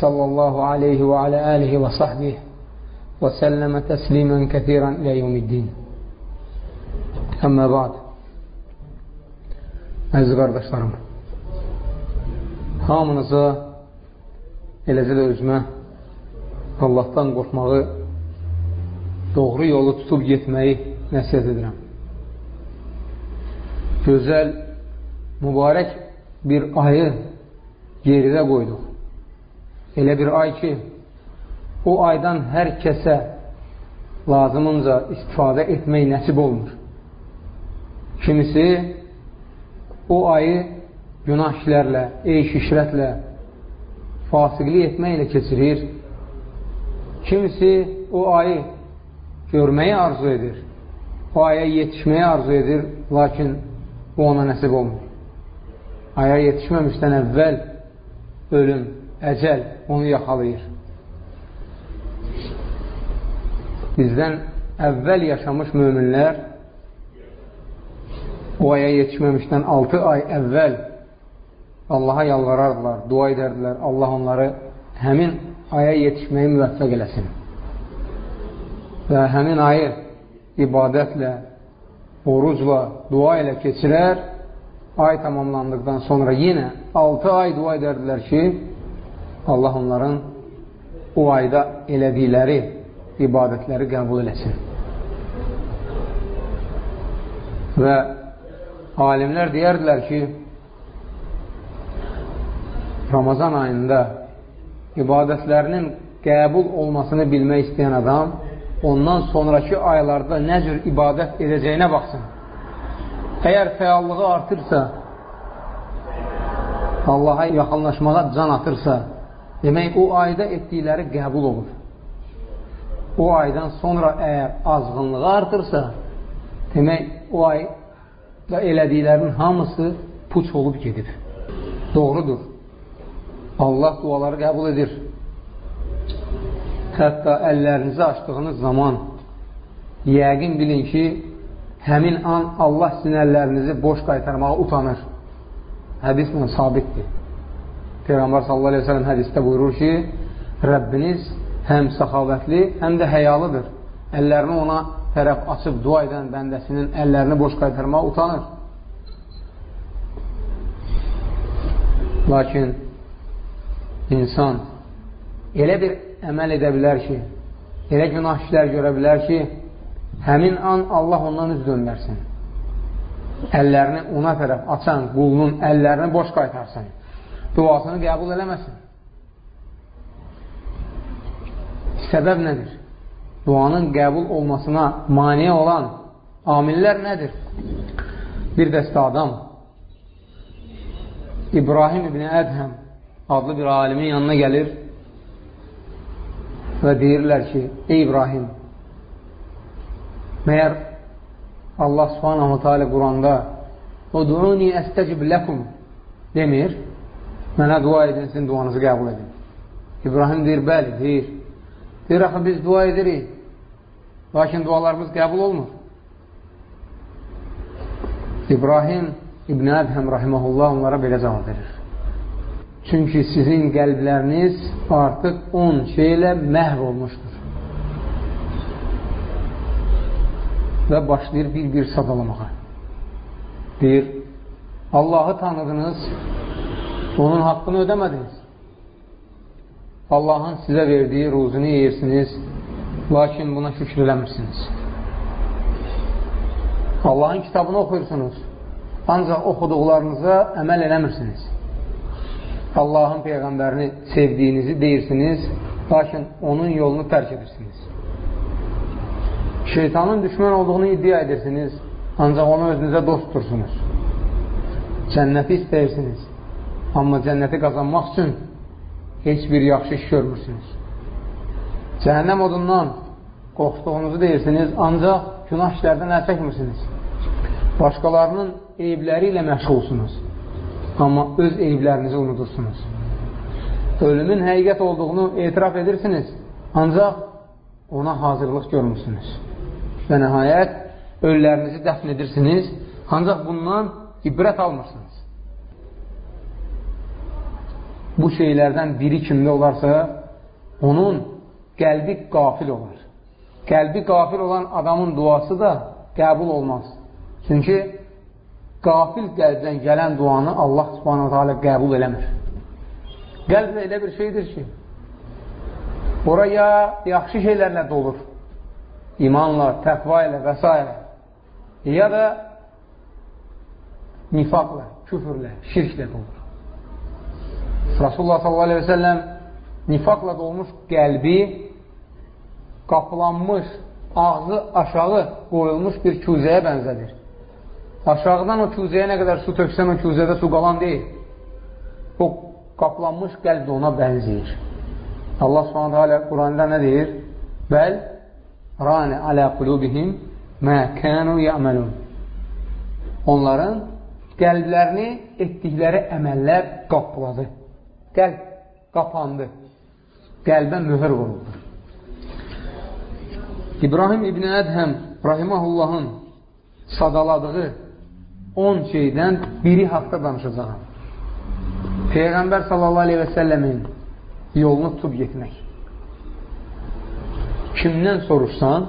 صلى الله عليه وعلى آله وصحبه وسلم تسليما كثيرا إلى يوم الدين أما بعد Əziz qardaşlarım, hamınıza, eləcə də özümə Allahdan qorxmağı, doğru yolu tutub getməyi nəsiyyət edirəm. Gözəl, mübarək bir ayı geridə qoyduq. Elə bir ay ki, o aydan hər kəsə lazımınca istifadə etmək nəsib olmur. Kimisi o ayı günah işlərlə, eyş işrətlə, fasiqlik etməklə keçirir. Kimisi o ayı görməyi arzu edir. O aya yetişməyi arzu edir, lakin bu ona nəsib olmur. Aya yetişməmişdən əvvəl ölüm, əcəl onu yaxalayır. Bizdən əvvəl yaşamış möminlər o aya yetişməmişdən 6 ay əvvəl Allaha yalvarardılar, dua edərdilər. Allah onları həmin aya yetişməyi müvəffəq eləsin. Və həmin ayı ibadətlə, orucla, dua ilə keçirər. Ay tamamlandıqdan sonra yenə 6 ay dua edərdilər ki, Allah onların o ayda elədikləri ibadətləri qəbul eləsin. Və alimlər deyərdilər ki, Ramazan ayında ibadətlərinin qəbul olmasını bilmək istəyən adam ondan sonraki aylarda nə cür ibadət edəcəyinə baxsın. Əgər fəallığı artırsa, Allaha yaxınlaşmağa can atırsa, demək o ayda etdikləri qəbul olur. O aydan sonra əgər azğınlığı artırsa, demək o ayda elədiklərinin hamısı puç olub gedib. Doğrudur. Allah duaları qəbul edir. Hətta əllərinizi açdığınız zaman yəqin bilin ki, həmin an Allah sizin əllərinizi boş qaytarmağa utanır. Hədislə sabitdir. Peyğəmbər sallallahu aleyhi ve sellem hədisdə buyurur ki, Rəbbiniz həm səxavətli, həm də həyalıdır. Əllərini ona tərəf açıb dua edən bəndəsinin əllərini boş qaytarmağa utanır. Lakin insan elə bir əməl edə bilər ki, elə günah işlər görə bilər ki, həmin an Allah ondan üz döndərsin. Əllərini ona tərəf açan qulunun əllərini boş qaytarsın. Duasını qəbul eləməsin. Səbəb nədir? Duanın qəbul olmasına mani olan amillər nədir? Bir dəstə adam İbrahim ibn Ədhəm adlı bir alimin yanına gəlir və deyirlər ki, ey İbrahim, məyər Allah subhanahu teala Quranda Uduni əstəcib ləkum demir, mənə dua edin, sizin duanızı qəbul edin. İbrahim deyir, bəli, deyir. Deyir, axı biz dua edirik, lakin dualarımız qəbul olmur. İbrahim İbn Ədhəm rahiməhullah onlara belə cavab verir. Çünki sizin qəlbləriniz artıq on şeylə məhv olmuşdur. Və başlayır bir-bir sadalamağa. Deyir, Allahı tanıdınız, onun haqqını ödəmədiniz. Allahın sizə verdiyi ruzunu yeyirsiniz, lakin buna şükür eləmirsiniz. Allahın kitabını oxuyursunuz, ancaq oxuduqlarınıza əməl eləmirsiniz. Allahın Peyğəmbərini sevdiyinizi deyirsiniz, lakin onun yolunu tərk edirsiniz. Şeytanın düşmən olduğunu iddia edirsiniz, ancaq onu özünüzə dost tutursunuz. Cənnəti istəyirsiniz, amma cənnəti qazanmaq üçün heç bir yaxşı iş görmürsünüz. Cəhənnəm odundan qorxduğunuzu deyirsiniz, ancaq günah işlərdən əl çəkmirsiniz. Başqalarının eyibləri ilə məşğulsunuz. Amma öz eyiblərinizi unudursunuz. Ölümün həqiqət olduğunu etiraf edirsiniz, ancaq ona hazırlıq görmürsünüz. Və nəhayət, ölülərinizi dəfn edirsiniz, ancaq bundan ibrət almırsınız. Bu şeylərdən biri kimdə olarsa, onun qəlbi qafil olur. Qəlbi qafil olan adamın duası da qəbul olmaz. Çünki qafil qəlbdən gələn duanı Allah subhanahu teala qəbul eləmir. Qəlb elə bir şeydir ki, oraya yaxşı şeylərlə dolur. İmanla, təqva ilə və s. Ya da nifaqla, küfürlə, şirklə dolur. Rasulullah sellem nifaqla dolmuş qəlbi qapılanmış, ağzı aşağı qoyulmuş bir küzəyə bənzədir. Aşağıdan o küzəyə nə qədər su töksən, o küzədə su qalan deyil. O qaplanmış qəlb ona bənzəyir. Allah subhanətə alə Quranda nə deyir? Bəl rani alə qulubihim mə kənu yəməlun. Onların qəlblərini etdikləri əməllər qapladı. Qəlb qapandı. Qəlbə möhür vuruldu. İbrahim İbn Ədhəm rahiməhullahın sadaladığı 10 şeydən biri haqda danışacağım. Peyğəmbər sallallahu aleyhi və səlləmin yolunu tutub getmək. Kimdən soruşsan,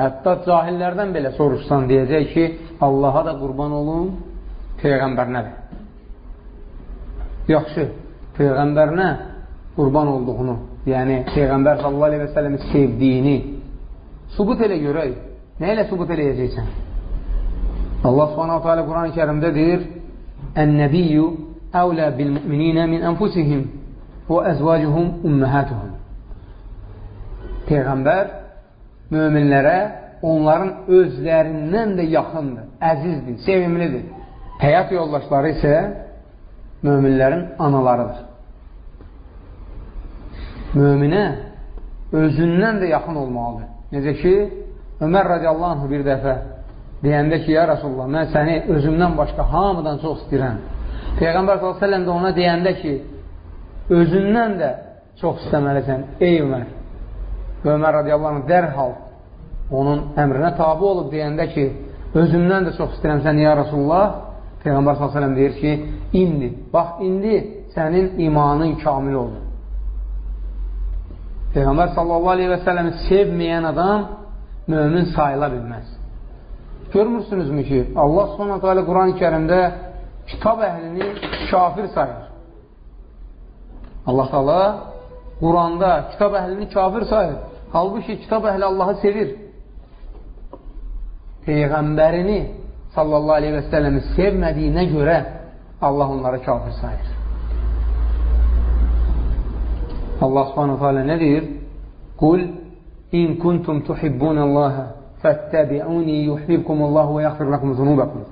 hətta cahillərdən belə soruşsan deyəcək ki, Allaha da qurban olun, Peyğəmbərinə də. Yaxşı, Peyğəmbərinə qurban olduğunu, yəni Peyğəmbər sallallahu aleyhi və səlləmi sevdiyini subut elə görək. Nə ilə subut eləyəcəksən? Allah subhanahu teala Quran-ı Kerimdə deyir, Ən-nəbiyyü əvlə bil-müminə min ənfusihim və əzvacuhum ümməhətuhum. Peyğəmbər möminlərə onların özlərindən də yaxındır, əzizdir, sevimlidir. Həyat yoldaşları isə möminlərin analarıdır. Möminə özündən də yaxın olmalıdır. Necə ki, Ömər radiyallahu anh bir dəfə deyəndə ki, ya Rasulullah, mən səni özümdən başqa hamıdan çox istəyirəm. Peyğəmbər s.ə.v də ona deyəndə ki, özündən də çox istəməlisən, ey Ömər. Və Ömər radiyallahu anh dərhal onun əmrinə tabi olub deyəndə ki, özümdən də çox istəyirəm səni, ya Rasulullah. Peyğəmbər s.ə.v deyir ki, indi, bax, indi sənin imanın kamil olur. Peyğəmbər sallallahu aleyhi və səlləmi sevməyən adam mömin sayıla bilməz. Görmürsünüzmü ki, Allah subhanahu teala Quran-ı kərimdə kitab əhlini kafir sayır. Allah teala Quranda kitab əhlini kafir sayır. Halbuki kitab əhli Allahı sevir. Peyğəmbərini sallallahu aleyhi və səlləmi sevmədiyinə görə Allah onları kafir sayır. Allah subhanahu teala nə deyir? Qul in kuntum tuhibbunallaha fəttəbi'uni yuhbibkumullahu və yaxfir lakum zunubakum.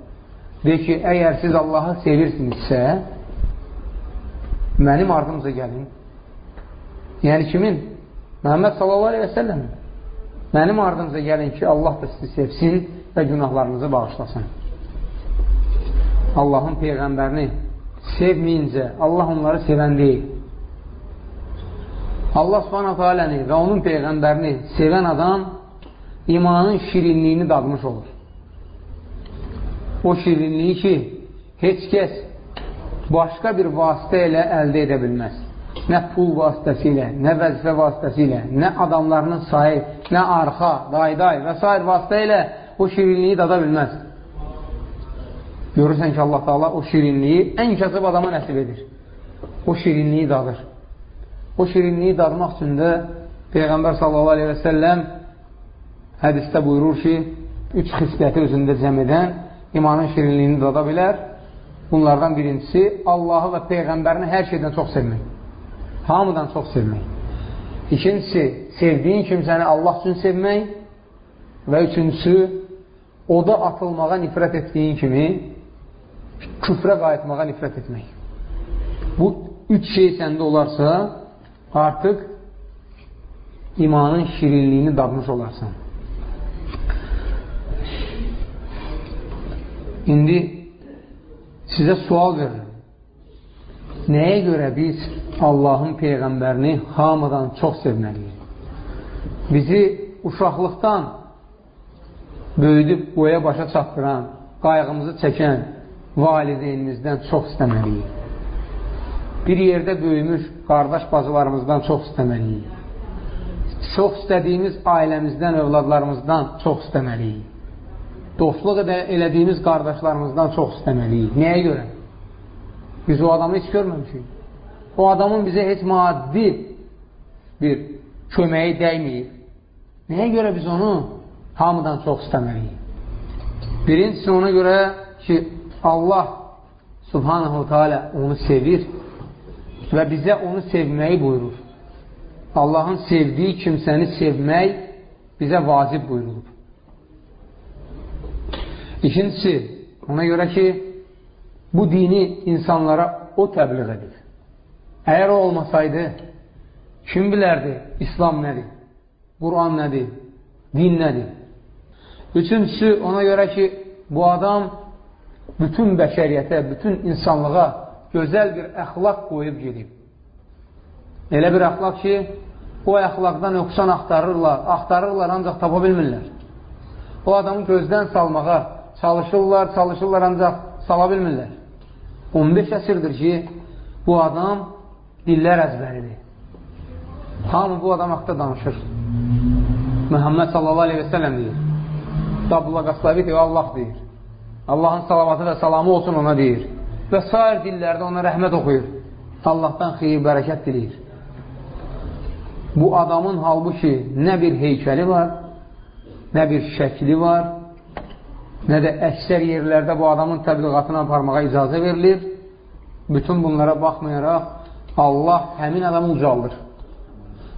Deyir ki, əgər siz Allahı sevirsinizsə, mənim ardımıza gəlin. Yəni kimin? Məhəmməd sallallahu aleyhi və səlləm. Mənim ardımıza gəlin ki, Allah da sizi sevsin və günahlarınızı bağışlasın. Allahın Peyğəmbərini sevməyincə, Allah onları sevən deyil. Allah subhanətə aləni və onun Peyğəmbərini sevən adam imanın şirinliyini dadmış olur. O şirinliyi ki, heç kəs başqa bir vasitə ilə əldə edə bilməz. Nə pul vasitəsilə, nə vəzifə vasitəsilə, nə adamlarının sayı, nə arxa, dayday və s. vasitə ilə o şirinliyi dada bilməz. Görürsən ki, Allah Taala o şirinliyi ən kasıb adama nəsib edir. O şirinliyi dadır. O şirinliyi dadmaq üçün də Peyğəmbər sallallahu aleyhi və səlləm hədisdə buyurur ki, üç xisləti özündə cəm edən imanın şirinliyini dada bilər. Bunlardan birincisi, Allahı və Peyğəmbərini hər şeydən çox sevmək. Hamıdan çox sevmək. İkincisi, sevdiyin kimsəni Allah üçün sevmək və üçüncüsü, oda atılmağa nifrət etdiyin kimi küfrə qayıtmağa nifrət etmək. Bu üç şey səndə olarsa, artıq imanın şirinliyini dadmış olarsan. İndi sizə sual verirəm. Nəyə görə biz Allahın Peyğəmbərini hamıdan çox sevməliyik? Bizi uşaqlıqdan böyüdüb boya başa çatdıran, qayğımızı çəkən valideynimizdən çox istəməliyik. Bir yerdə böyümüş qardaş bacılarımızdan çox istəməliyik. Çox istədiyimiz ailəmizdən, övladlarımızdan çox istəməliyik. Dostluq elədiyimiz qardaşlarımızdan çox istəməliyik. Nəyə görə? Biz o adamı heç görməmişik. O adamın bizə heç maddi bir köməyi dəyməyib. Nəyə görə biz onu hamıdan çox istəməliyik? Birincisi ona görə ki, Allah subhanahu teala onu sevir və bizə onu sevməyi buyurur. Allahın sevdiyi kimsəni sevmək bizə vacib buyurulur. İkincisi, ona görə ki, bu dini insanlara o təbliğ edir. Əgər o olmasaydı, kim bilərdi İslam nədir, Quran nədir, din nədir? Üçüncüsü, ona görə ki, bu adam bütün bəşəriyyətə, bütün insanlığa gözəl bir əxlaq qoyub gedib. Elə bir əxlaq ki, o əxlaqdan yoxsan axtarırlar, axtarırlar, ancaq tapa bilmirlər. O adamı gözdən salmağa çalışırlar, çalışırlar, ancaq sala bilmirlər. 15 əsrdir ki, bu adam dillər əzbəridir. Hamı bu adam haqda danışır. Məhəmməd sallallahu aleyhi və sələm deyir. Abdullah Qaslavi deyir, Allah deyir. Allahın salavatı və salamı olsun ona deyir. Və s. dillərdə ona rəhmət oxuyur. Allahdan xeyir, bərəkət diləyir. Bu adamın halbuki nə bir heykəli var, nə bir şəkli var, nə də əksər yerlərdə bu adamın təbliğatını aparmağa icazə verilir. Bütün bunlara baxmayaraq Allah həmin adamı ucaldır.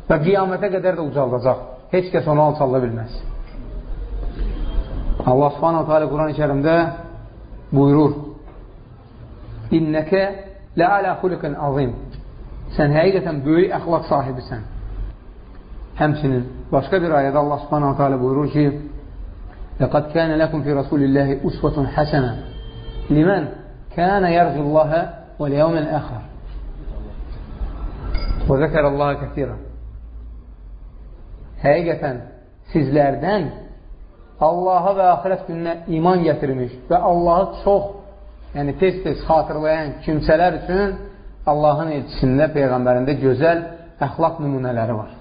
Və qiyamətə qədər də ucaldacaq. Heç kəs onu alçalda bilməz. Allah subhanahu teala Quran-ı kərimdə buyurur. İnnəkə lə alə xuliqin azim. Sən həqiqətən böyük əxlaq sahibisən. Həmçinin başqa bir ayədə Allah subhanahu teala buyurur ki Ləqəd kənə ləkum fi Rasulillahi usvatun həsənə limən kənə yərcullaha və liyəvmən əxər və zəkərəllaha kəthirə Həqiqətən sizlərdən Allaha və axirət gününə iman gətirmiş və Allahı çox, yəni tez-tez xatırlayan kimsələr üçün Allahın elçisində, Peyğəmbərində gözəl əxlaq nümunələri var.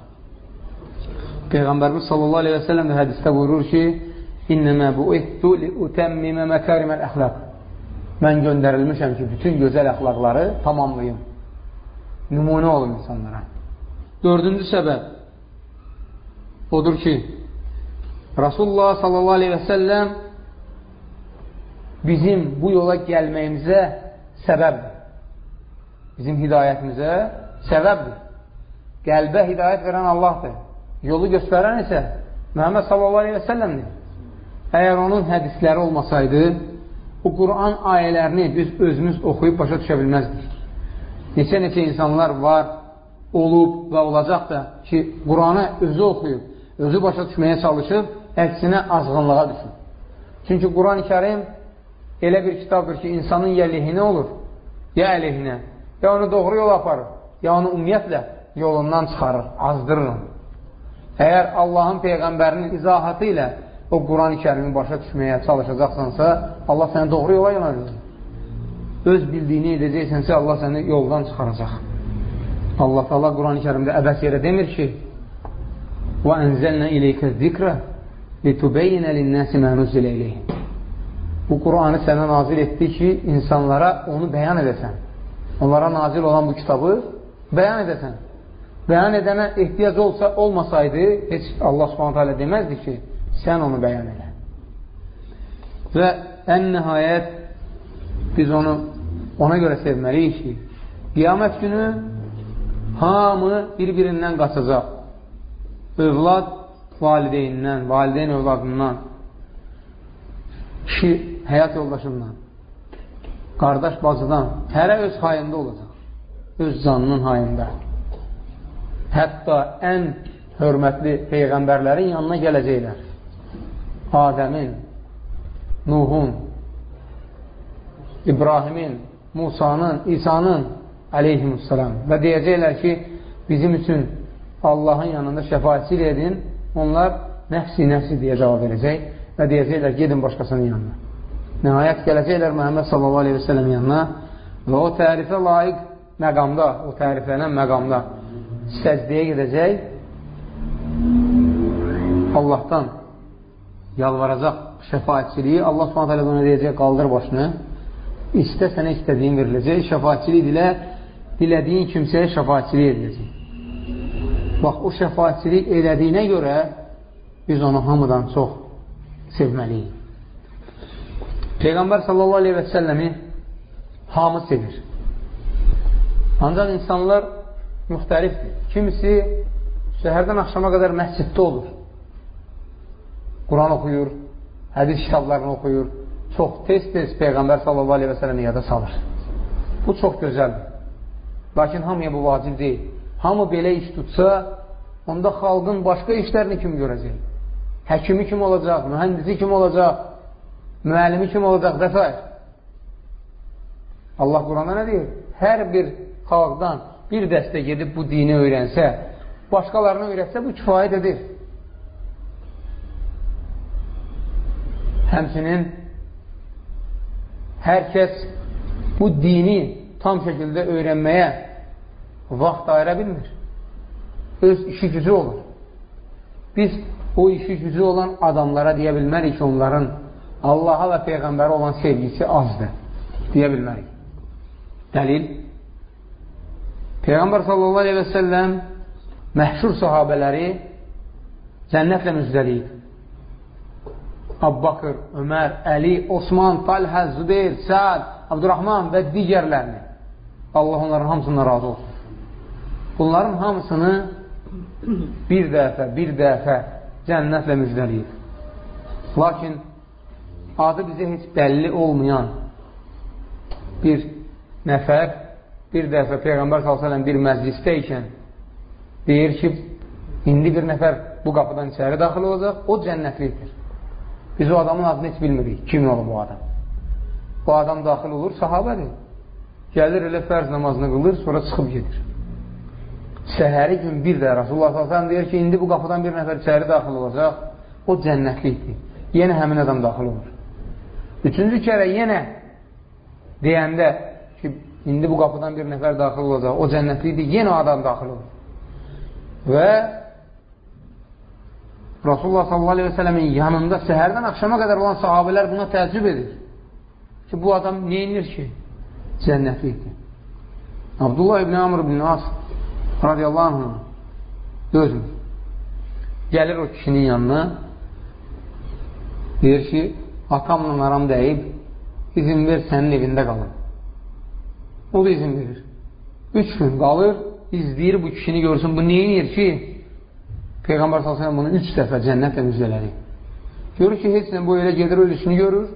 Peyğəmbərimiz sallallahu aleyhi və səlləm də hədistə buyurur ki, İnnəmə bu'ihtu li'utəmmimə məkəriməl əxlaq Mən göndərilmişəm ki, bütün gözəl əxlaqları tamamlayım. Nümunə olun insanlara. Dördüncü səbəb odur ki, Rasulullah sallallahu aleyhi və səlləm bizim bu yola gəlməyimizə səbəbdir. Bizim hidayətimizə səbəbdir. Qəlbə hidayət verən Allahdır. Yolu göstərən isə Məhəmməd sallallahu aleyhi və səlləmdir. Əgər onun hədisləri olmasaydı, bu Quran ayələrini biz özümüz oxuyub başa düşə bilməzdik. Neçə-neçə insanlar var, olub və olacaq da ki, Quranı özü oxuyub, özü başa düşməyə çalışıb, əksinə azğınlığa düşür. Çünki Quran-ı kərim elə bir kitabdır ki, insanın ya lehinə olur, ya əleyhinə, ya onu doğru yol aparır, ya onu ümumiyyətlə yolundan çıxarır, azdırır onu. Əgər Allahın Peyğəmbərinin izahatı ilə o Quran-ı kərimi başa düşməyə çalışacaqsansa, Allah səni doğru yola yönəldir. Öz bildiyini edəcəksənsə, Allah səni yoldan çıxaracaq. Allah Allah Quran-ı kərimdə əbəs yerə demir ki, وَأَنْزَلْنَا إِلَيْكَ الذِّكْرَ لِتُبَيِّنَ لِلنَّاسِ مَا نُزِّلَ إِلَيْهِمْ Bu Qur'anı sənə nazil etdi ki, insanlara onu bəyan edəsən. Onlara nazil olan bu kitabı bəyan edəsən. Bəyan edənə ehtiyac olsa, olmasaydı, heç Allah subhanətə alə deməzdi ki, sən onu bəyan elə. Və ən nəhayət biz onu ona görə sevməliyik ki, qiyamət günü hamı bir-birindən qaçacaq. Övlad valideynindən, valideyn övladından, kişi həyat yoldaşından, qardaş bacıdan, hərə öz hayında olacaq. Öz canının hayında. Hətta ən hörmətli peyğəmbərlərin yanına gələcəklər. Adəmin, Nuhun, İbrahimin, Musanın, İsa'nın aleyhimussalam və deyəcəklər ki, bizim üçün Allahın yanında şəfayətçilik edin, onlar nəfsi nəfsi deyə cavab verəcək və deyəcəklər, gedin başqasının yanına. Nəhayət gələcəklər Məhəmməd sələm yanına və o tərifə layiq məqamda, o təriflənən məqamda səcdiyə gedəcək Allahdan yalvaracaq şəfayətçiliyi Allah hələ ona deyəcək, qaldır başını istə sənə istədiyin veriləcək şəfayətçilik dilə dilədiyin kimsəyə şəfayətçilik ediləcək bax o şəfayətçilik elədiyinə görə biz onu hamıdan çox sevməliyik Peyğəmbər sallallahu aleyhi və səlləmi hamı sevir ancaq insanlar müxtəlifdir kimisi səhərdən axşama qədər məsciddə olur Quran oxuyur, hədis kitablarını oxuyur, çox tez-tez Peyğəmbər sallallahu aleyhi və sələmi yada salır. Bu çox gözəldir. Lakin hamıya bu vacib deyil. Hamı belə iş tutsa, onda xalqın başqa işlərini kim görəcək? Həkimi kim olacaq, mühəndisi kim olacaq, müəllimi kim olacaq və s. Allah Quranda nə deyir? Hər bir xalqdan bir dəstə gedib bu dini öyrənsə, başqalarına öyrətsə, bu kifayət edir. Həmsinin hər kəs bu dini tam şəkildə öyrənməyə vaxt ayıra bilmir. Öz işi gücü olur. Biz o işi gücü olan adamlara deyə bilmərik ki, onların Allaha və Peyğəmbərə olan sevgisi azdır. Deyə bilmərik. Dəlil Peyğəmbər sallallahu aleyhi və səlləm məhşur sahabələri cənnətlə müjdəliyib. Abbaqır, Ömər, Əli, Osman, Talhə, Zübeyir, Səad, Abdurrahman və digərlərini. Allah onların hamısından razı olsun. Bunların hamısını bir dəfə, bir dəfə cənnətlə müjdəliyir. Lakin adı bizə heç bəlli olmayan bir nəfər bir dəfə Peyğəmbər s.ə.v bir məclisdə ikən deyir ki, indi bir nəfər bu qapıdan içəri daxil olacaq, o cənnətlikdir. Biz o adamın adını heç bilmirik. Kim olur bu adam? Bu adam daxil olur, sahabədir. Gəlir elə fərz namazını qılır, sonra çıxıb gedir. Səhəri gün bir də Rasulullah s.ə.v deyir ki, indi bu qapıdan bir nəfər içəri daxil olacaq, o cənnətlikdir. Yenə həmin adam daxil olur. Üçüncü kərə yenə deyəndə ki, indi bu qapıdan bir nəfər daxil olacaq, o cənnətlikdir, yenə adam daxil olur. Və Rasulullah sələmin yanında səhərdən axşama qədər olan sahabələr buna təəccüb edir. Ki, bu adam neyinir ki? Cənnətlikdir. Abdullah ibn Amr ibn As radiyallahu anh dözmür. Gəlir o kişinin yanına deyir ki, atamla aram dəyib izin ver sənin evində qalın. O da izin verir. Üç gün qalır, izləyir bu kişini görsün. Bu neyinir ki? Peyğəmbər s.ə.v bunu üç dəfə cənnətlə müjdələdi. Görür ki, heç nə bu elə gedir, öz işini görür,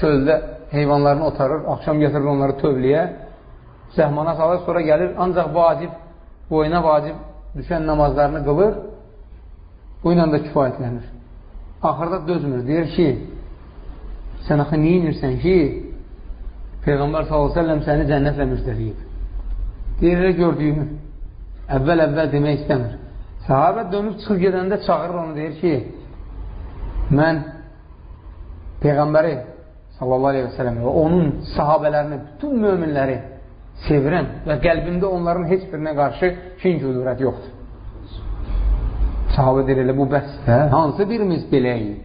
çöldə heyvanlarını otarır, axşam gətirir onları tövliyə, zəhmana salır, sonra gəlir, ancaq vacib, boyuna vacib düşən namazlarını qılır, bu ilə də kifayətlənir. Axırda dözmür, deyir ki, sən axı niyə inirsən ki, Peyğəmbər s.ə.v səni cənnətlə müjdəliyib. Deyir, gördüyünü, əvvəl-əvvəl demək istəmir. Səhabə dönüb çıxıb gedəndə çağırır onu, deyir ki, mən Peyğəmbəri sallallahu aleyhi və sələm və onun sahabələrini, bütün möminləri sevirəm və qəlbimdə onların heç birinə qarşı kin qüdurət yoxdur. Sahabə deyir, elə bu bəsdə, hansı birimiz beləyik?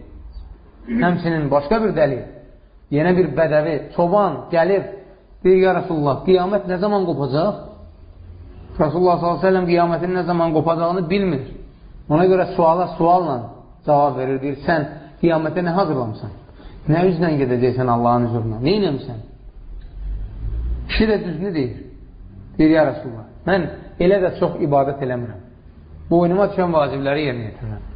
Həmsinin başqa bir dəlil, yenə bir bədəvi, çoban gəlir, deyir, ya Rasulullah, qiyamət nə zaman qopacaq? Rasulullah s.ə.v qiyamətin nə zaman qopacağını bilmir. Ona görə suala sualla cavab verir, deyir, sən qiyamətə nə hazırlamısan? Nə üzlə gedəcəksən Allahın huzuruna? Nə inəmsən? Kişi də düzünü deyir. Deyir, ya Rasulullah, mən elə də çox ibadət eləmirəm. Boynuma düşən vacibləri yerinə yetirirəm.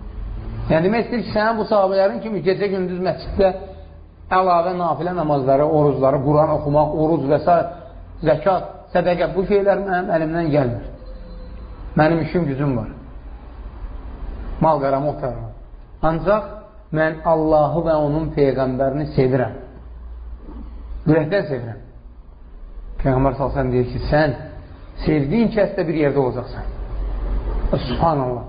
Yəni, demək istəyir ki, sənin bu sahabələrin kimi gecə gündüz məsciddə əlavə nafilə namazları, oruzları, Quran oxumaq, oruz və s. zəkat, sədəqə, bu şeylər mənim əlimdən gəlmir. Mənim işim, gücüm var. mal qaramı otaram. Ancaq mən Allahı və onun Peyğəmbərini sevirəm. Ürəkdən sevirəm. Peyğəmbər salsan deyir ki, sən sevdiyin kəsdə bir yerdə olacaqsan. Subhanallah.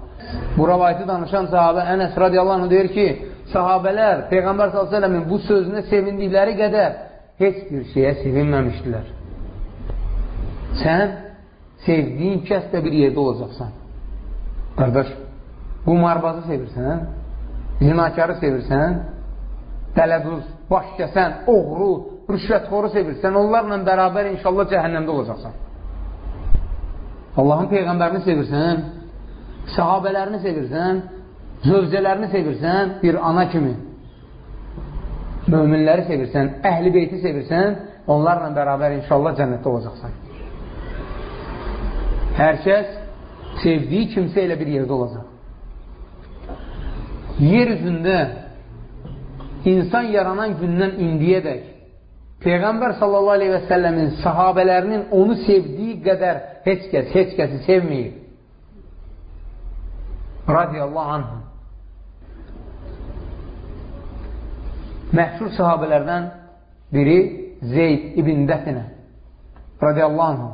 Bu rəvayəti danışan sahabə Ənəs radiyallahu anh deyir ki, sahabələr Peyğəmbər s.ə.v-in bu sözünə sevindikləri qədər heç bir şeyə sevinməmişdilər. Sən sevdiyin kəsdə bir yerdə olacaqsan. Qardaş, bu marbazı sevirsən, zinakarı sevirsən, dələduz, baş kəsən, oğru, rüşvətxoru sevirsən, onlarla bərabər inşallah cəhənnəmdə olacaqsan. Allahın Peyğəmbərini sevirsən, sahabələrini sevirsən, zövcələrini sevirsən, bir ana kimi, möminləri sevirsən, əhli beyti sevirsən, onlarla bərabər inşallah cənnətdə olacaqsan. Hər kəs sevdiyi kimsə ilə bir yerdə olacaq. Yer üzündə insan yaranan gündən indiyədək Peyğəmbər sallallahu aleyhi və səlləmin sahabələrinin onu sevdiyi qədər heç kəs, heç kəsi sevməyib. Radiyallahu anhum. Məhşur sahabələrdən biri Zeyd ibn Dəfinə radiyallahu anhum.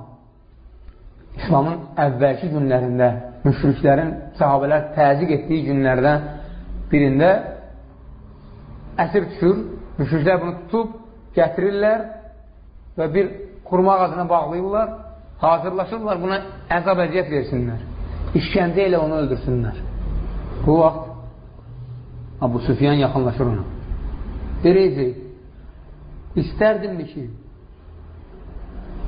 İslamın əvvəlki günlərində müşriklərin sahabələr təzik etdiyi günlərdən birində əsir düşür, müşriklər bunu tutub gətirirlər və bir xurma ağacına bağlayırlar, hazırlaşırlar buna əzab əziyyət versinlər. İşkəncə ilə onu öldürsünlər. Bu vaxt Abu Süfyan yaxınlaşır ona. Deyəcək, istərdimmi ki,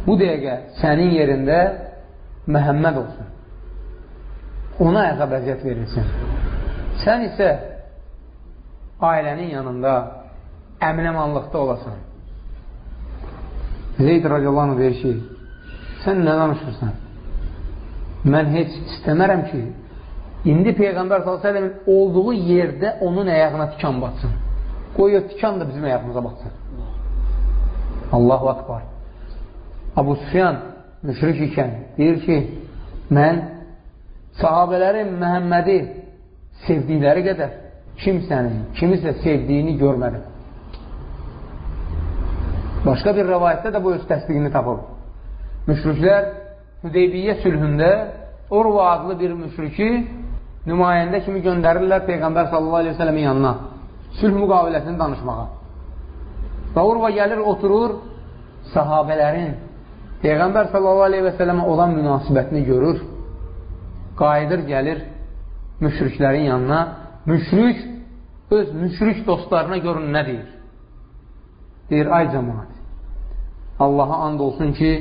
bu dəqiqə sənin yerində Məhəmməd olsun. Ona əzab əziyyət verilsin. Sən isə ailənin yanında əminəmanlıqda olasan. Zeyd radiyallahu deyir ki, sən nə danışırsan? Mən heç istəmərəm ki, indi Peyğəmbər s.ə.v-in olduğu yerdə onun əyağına tikan batsın. Qoy o tikan da bizim əyağımıza batsın. Allahu akbar. Abu Sufyan müşrik ikən deyir ki, mən sahabələrin Məhəmmədi sevdikləri qədər kimsənin, kimisə sevdiyini görmədim. Başqa bir rəvayətdə də bu öz təsdiqini tapıb. Müşriklər Hüdeybiyyə sülhündə Urva adlı bir müşriki nümayəndə kimi göndərirlər Peyğəmbər sələmin yanına sülh müqaviləsini danışmağa. Və Urva gəlir, oturur, sahabələrin Peyğəmbər sallallahu aleyhi və sələmə olan münasibətini görür, qayıdır, gəlir müşriklərin yanına. Müşrik öz müşrik dostlarına görün nə deyir? Deyir, ay cəmaat, Allaha and olsun ki,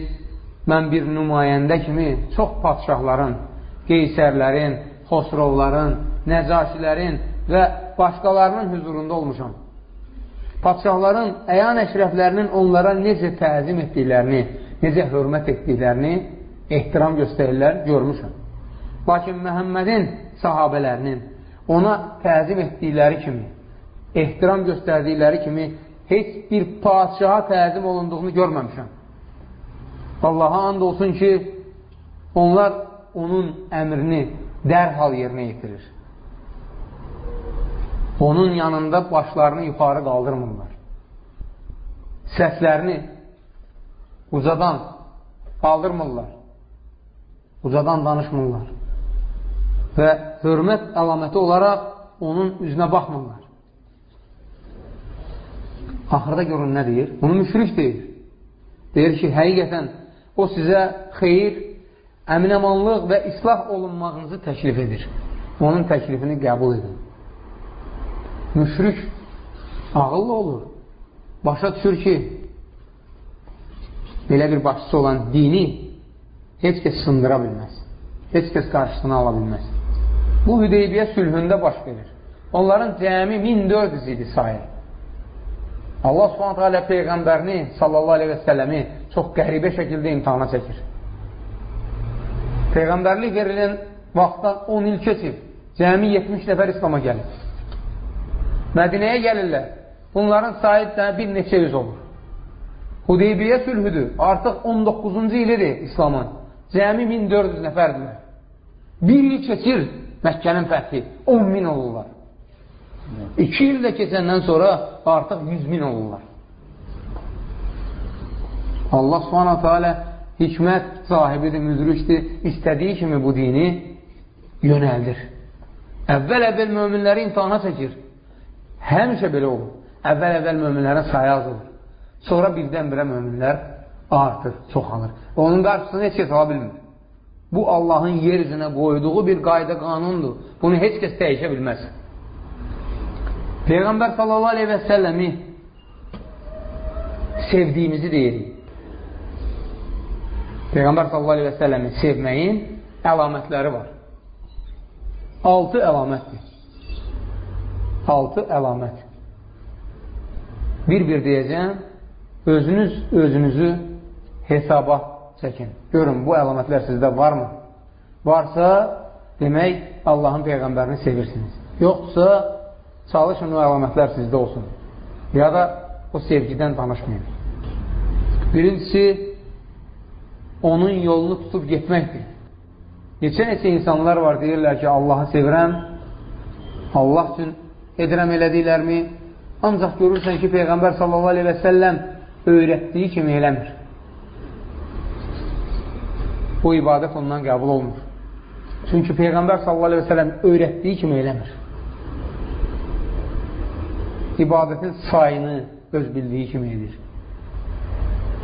mən bir nümayəndə kimi çox padşahların, qeysərlərin, xosrovların, nəcaşilərin və başqalarının hüzurunda olmuşam. Padşahların, əyan əşrəflərinin onlara necə təzim etdiklərini, necə hörmət etdiklərini, ehtiram göstərirlər, görmüşəm. Lakin Məhəmmədin sahabələrinin ona təzim etdikləri kimi, ehtiram göstərdikləri kimi heç bir padişaha təzim olunduğunu görməmişəm. Allaha and olsun ki, onlar onun əmrini dərhal yerinə yetirir. Onun yanında başlarını yuxarı qaldırmırlar. Səslərini ucadan qaldırmırlar. Ucadan danışmırlar. Və hörmət əlaməti olaraq onun üzünə baxmırlar. Axırda görün nə deyir? Bunu müşrik deyir. Deyir ki, həqiqətən o sizə xeyir, əminəmanlıq və islah olunmağınızı təklif edir. Onun təklifini qəbul edin. Müşrik ağıllı olur. Başa düşür ki, belə bir başçısı olan dini heç kəs sındıra bilməz. Heç kəs qarşısına ala bilməz. Bu Hüdeybiyyə sülhündə baş verir. Onların cəmi 1400 idi sayı. Allah subhanətə alə Peyğəmbərini sallallahu aleyhi və səlləmi çox qəribə şəkildə imtihana çəkir. Peyğəmbərlik verilən vaxtdan 10 il keçib, cəmi 70 nəfər İslama gəlir. Mədinəyə gəlirlər. Bunların sayı bir neçə yüz olur. Hudeybiyyə sülhüdür. Artıq 19-cu ilidir İslamın. Cəmi 1400 nəfərdirlər. Bir il keçir, Məkkənin fəthi 10 min olurlar. 2 il də keçəndən sonra artıq 100 min olurlar. Allah subhanahu teala hikmət sahibidir, müdrikdir, istədiyi kimi bu dini yönəldir. Əvvəl-əvvəl möminləri imtihana çəkir. Həmişə belə olur. Əvvəl-əvvəl möminlərin sayı azalır. Sonra birdən-birə möminlər artır, çoxalır. Onun qarşısını heç kəs ala bilmir. Bu, Allahın yer üzünə qoyduğu bir qayda qanundur. Bunu heç kəs dəyişə bilməz. Peyğəmbər sallallahu aleyhi və səlləmi sevdiyimizi deyirik. Peyğəmbər sallallahu aleyhi və səlləmi sevməyin əlamətləri var. Altı əlamətdir. Altı əlamət. Bir-bir deyəcəm, özünüz özünüzü hesaba çəkin. Görün, bu əlamətlər sizdə varmı? Varsa, demək, Allahın Peyğəmbərini sevirsiniz. Yoxsa, çalışın o əlamətlər sizdə olsun. Ya da o sevgidən danışmayın. Birincisi, onun yolunu tutub getməkdir. Neçə-neçə insanlar var, deyirlər ki, Allahı sevirəm, Allah üçün edirəm elədiklərimi, ancaq görürsən ki, Peyğəmbər səlləm öyrətdiyi kimi eləmir. Bu ibadət ondan qəbul olmur. Çünki Peyğəmbər səlləm öyrətdiyi kimi eləmir. İbadətin sayını öz bildiyi kimi edir.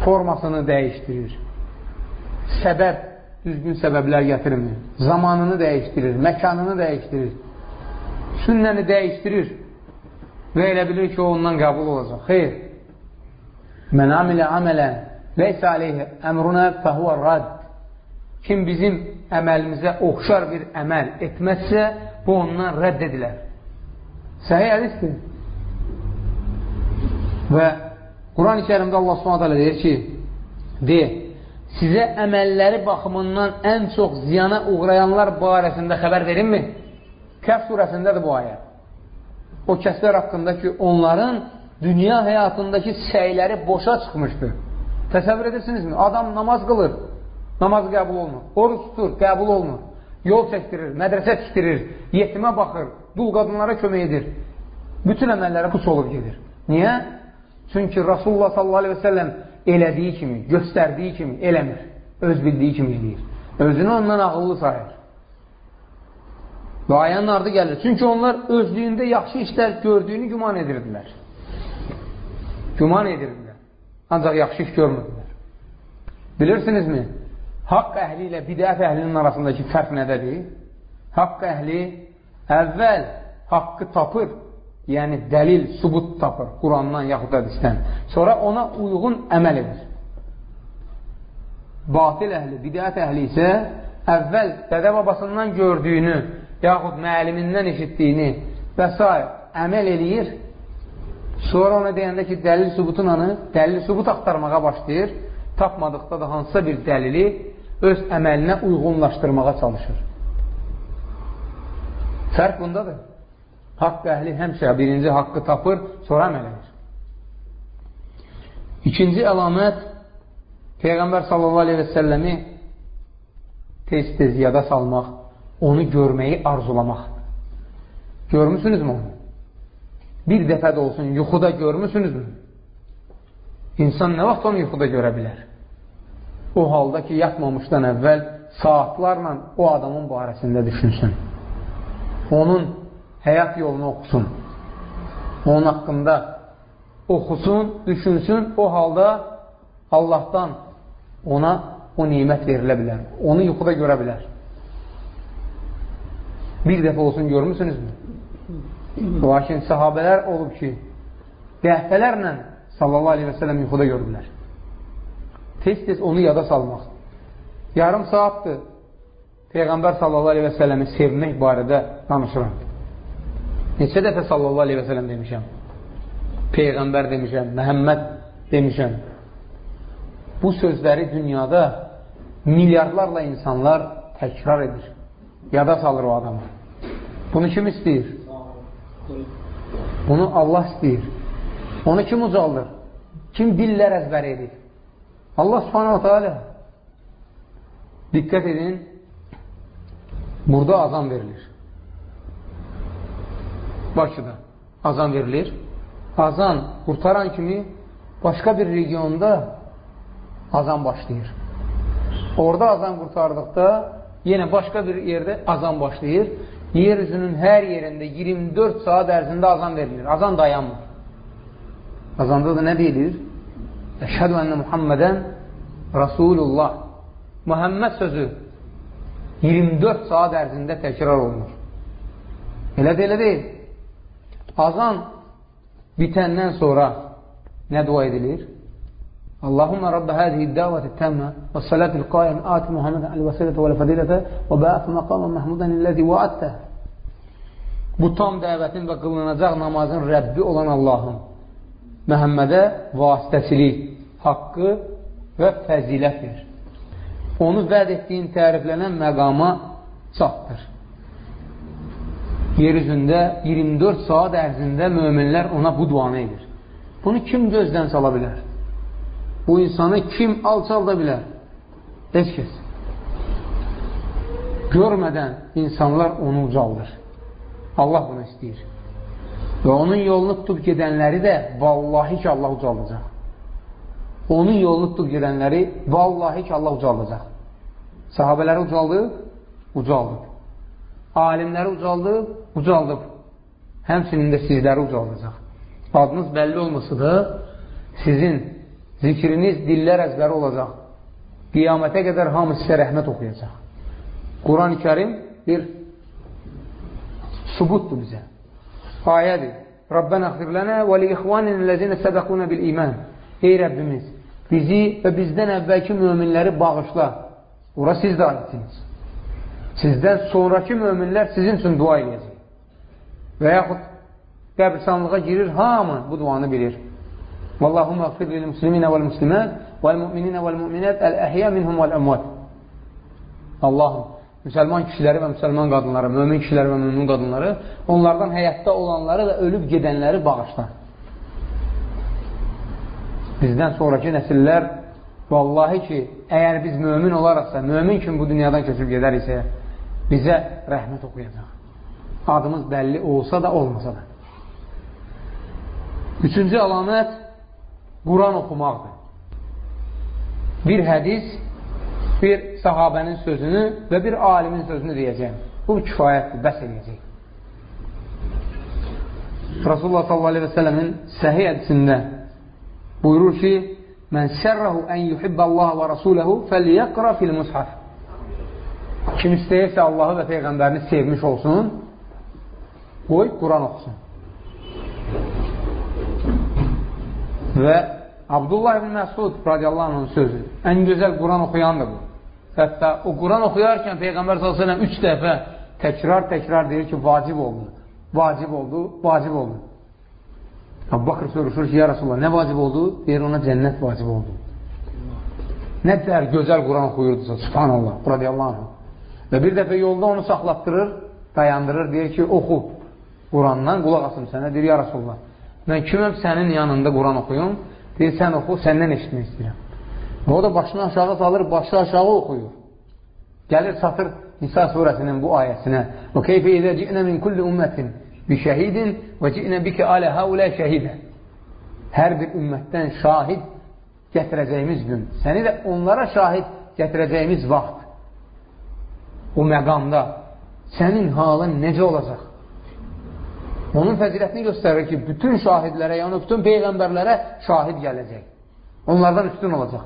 Formasını dəyişdirir. Səbəb, düzgün səbəblər gətirmir. Zamanını dəyişdirir, məkanını dəyişdirir. Sünnəni dəyişdirir və elə bilir ki, o ondan qəbul olacaq. Xeyr. Mən amilə əmələn leysə aleyhi əmruna fəhvə rad kim bizim əməlimizə oxşar bir əməl etməzsə, bu ondan rədd edilər. Səhiyyə hədisdir. Və Quran-ı kərimdə Allah s.ə.v deyir ki, de, sizə əməlləri baxımından ən çox ziyana uğrayanlar barəsində xəbər verinmi? Kəf surəsindədir bu ayə. O kəslər haqqında ki, onların dünya həyatındakı səyləri boşa çıxmışdır. Təsəvvür edirsinizmi? Adam namaz qılır, namaz qəbul olmur. Oruç tutur, qəbul olmur. Yol çəkdirir, mədrəsə tikdirir, yetimə baxır, dul qadınlara kömək edir. Bütün əməllərə puç olub gedir. Niyə? Çünki Rasulullah sallallahu aleyhi və səlləm elədiyi kimi, göstərdiyi kimi eləmir. Öz bildiyi kimi eləyir. Özünü ondan ağıllı sayır. Və ayənin ardı gəlir. Çünki onlar özlüyündə yaxşı işlər gördüyünü güman edirdilər. Güman edirdilər. Ancaq yaxşı iş görmürdülər. Bilirsinizmi? Haqq əhli ilə bidət əhlinin arasındakı fərq nədədir? Haqq əhli əvvəl haqqı tapır, yəni dəlil, subut tapır Qurandan yaxud hədisdən. Sonra ona uyğun əməl edir. Batil əhli, bidət əhli isə əvvəl dədə babasından gördüyünü, yaxud müəllimindən eşitdiyini və s. əməl eləyir. Sonra ona deyəndə ki, dəlil subutun anı, dəlil subut axtarmağa başlayır. Tapmadıqda da hansısa bir dəlili öz əməlinə uyğunlaşdırmağa çalışır. Fərq bundadır. Haqq əhli həmşə birinci haqqı tapır, sonra əməl edir. İkinci əlamət Peyğəmbər sallallahu aleyhi və səlləmi tez-tez yada salmaq, onu görməyi arzulamaq. Görmüsünüzmü onu? Bir dəfə də olsun yuxuda görmüsünüzmü? İnsan nə vaxt onu yuxuda görə bilər? O halda ki, yatmamışdan əvvəl saatlarla o adamın barəsində düşünsün. Onun həyat yolunu oxusun. Onun haqqında oxusun, düşünsün. O halda Allahdan ona o nimət verilə bilər. Onu yuxuda görə bilər. Bir dəfə olsun görmüsünüzmü? Lakin sahabələr olub ki, dəfələrlə sallallahu aleyhi və sələm yuxuda görürlər. Tez-tez onu yada salmaq. Yarım saatdır Peyğəmbər sallallahu aleyhi və sələmi sevmək barədə danışıram. Neçə dəfə sallallahu aleyhi və sələm demişəm. Peyğəmbər demişəm, Məhəmməd demişəm. Bu sözləri dünyada milyardlarla insanlar təkrar edir. Yada salır o adamı. Bunu kim istəyir? Bunu Allah istəyir. Onu kim ucaldır? Kim dillər əzbər edir? Allah subhanahu teala diqqət edin burada azam verilir. Bakıda azan verilir. Azan qurtaran kimi başqa bir regionda azan başlayır. Orada azan qurtardıqda yenə başqa bir yerdə azan başlayır. Yer üzünün hər yerində 24 saat ərzində azan verilir. Azan dayanmır. Azanda da nə deyilir? Əşhədu ənə Muhammədən Rasulullah. Muhammed sözü 24 saat ərzində təkrar olunur. Elə də elə deyil. Azan bitəndən sonra nə dua edilir? Allahumma Rabbə həzihi dəvəti təmmə və sələtil qaim ati Muhammedən əl-vəsilətə və ləfədilətə və bəəf məqamə məhmudən illəzi vaəttə Bu tam dəvətin və qılınacaq namazın Rəbbi olan Allahın Məhəmmədə vasitəsilik, haqqı və fəzilət verir. Onu vəd etdiyin təriflənən məqama çatdır yer üzündə 24 saat ərzində möminlər ona bu duanı edir. Bunu kim gözdən sala bilər? Bu insanı kim alçalda bilər? Heç kəs. Görmədən insanlar onu ucaldır. Allah bunu istəyir. Və onun yolunu tutub gedənləri də vallahi ki, Allah ucaldacaq. Onun yolunu tutub gedənləri vallahi ki, Allah ucaldacaq. Sahabələri ucaldıb, ucaldıb. Alimləri ucaldıb, ucaldıb. Həmçinin də sizləri ucaldacaq. Adınız bəlli olmasa da sizin zikriniz dillər əzbəri olacaq. Qiyamətə qədər hamı sizə rəhmət oxuyacaq. Quran-ı kərim bir subutdur bizə. Ayədir. Rabbənə xfir lənə və li ixvanin ləzinə sədəqunə bil iman. Ey Rəbbimiz, bizi və bizdən əvvəlki möminləri bağışla. Ora siz də aitsiniz. Sizdən sonraki möminlər sizin üçün dua edəcək. Və yaxud qəbristanlığa girir, hamı bu duanı bilir. Vallahumma qfir lil musliminə vəl muslimat vəl müminə vəl müminət əl-əhyə minhum vəl əmvat. Allahım, müsəlman kişiləri və müsəlman qadınları, mömin kişiləri və mömin qadınları, onlardan həyatda olanları və ölüb gedənləri bağışla. Bizdən sonraki nəsillər vallahi ki, əgər biz mömin olaraqsa, mömin kimi bu dünyadan köçüb gedəriksə, bizə rəhmət oxuyacaq. Adımız bəlli olsa da, olmasa da. Üçüncü əlamət Quran oxumaqdır. Bir hədis, bir sahabənin sözünü və bir alimin sözünü deyəcəyim. Bu kifayətdir, bəs edəcək. Rasulullah sallallahu aleyhi və sələmin səhih hədisində buyurur ki, Mən sərrəhu ən yuhibbə Allah və rasuləhu fəliyyəqra fil mushaf. Kim istəyirsə Allahı və Peyğəmbərini sevmiş olsun, qoy Quran oxusun. Və Abdullah ibn Məsud radiyallahu anhın sözü, ən gözəl Quran oxuyandır bu. Hətta o Quran oxuyarkən Peyğəmbər s.ə.v üç dəfə təkrar-təkrar deyir ki, vacib oldu, vacib oldu, vacib oldu. Abu Bakır soruşur ki, ya Rasulullah, nə vacib oldu? Deyir, ona cənnət vacib oldu. Nə dər gözəl Quran oxuyurdusa, subhanallah, radiyallahu anh. Və bir dəfə yolda onu saxlatdırır, dayandırır, deyir ki, oxu Qurandan, qulaq asım sənə, deyir, ya Rasulullah, mən kiməm sənin yanında Quran oxuyum, deyir, sən oxu, səndən eşitmək istəyirəm. Və o da başını aşağı salır, başı aşağı oxuyur. Gəlir, satır Nisa surəsinin bu ayəsinə. Və keyfə idə ci'nə min kulli ümmətin bi şəhidin və ci'nə bikə alə həulə şəhidə. Hər bir ümmətdən şahid gətirəcəyimiz gün, səni də onlara şahid gətirəcəyimiz vaxt o məqamda sənin halın necə olacaq? Onun fəzilətini göstərir ki, bütün şahidlərə, yəni bütün peyğəmbərlərə şahid gələcək. Onlardan üstün olacaq.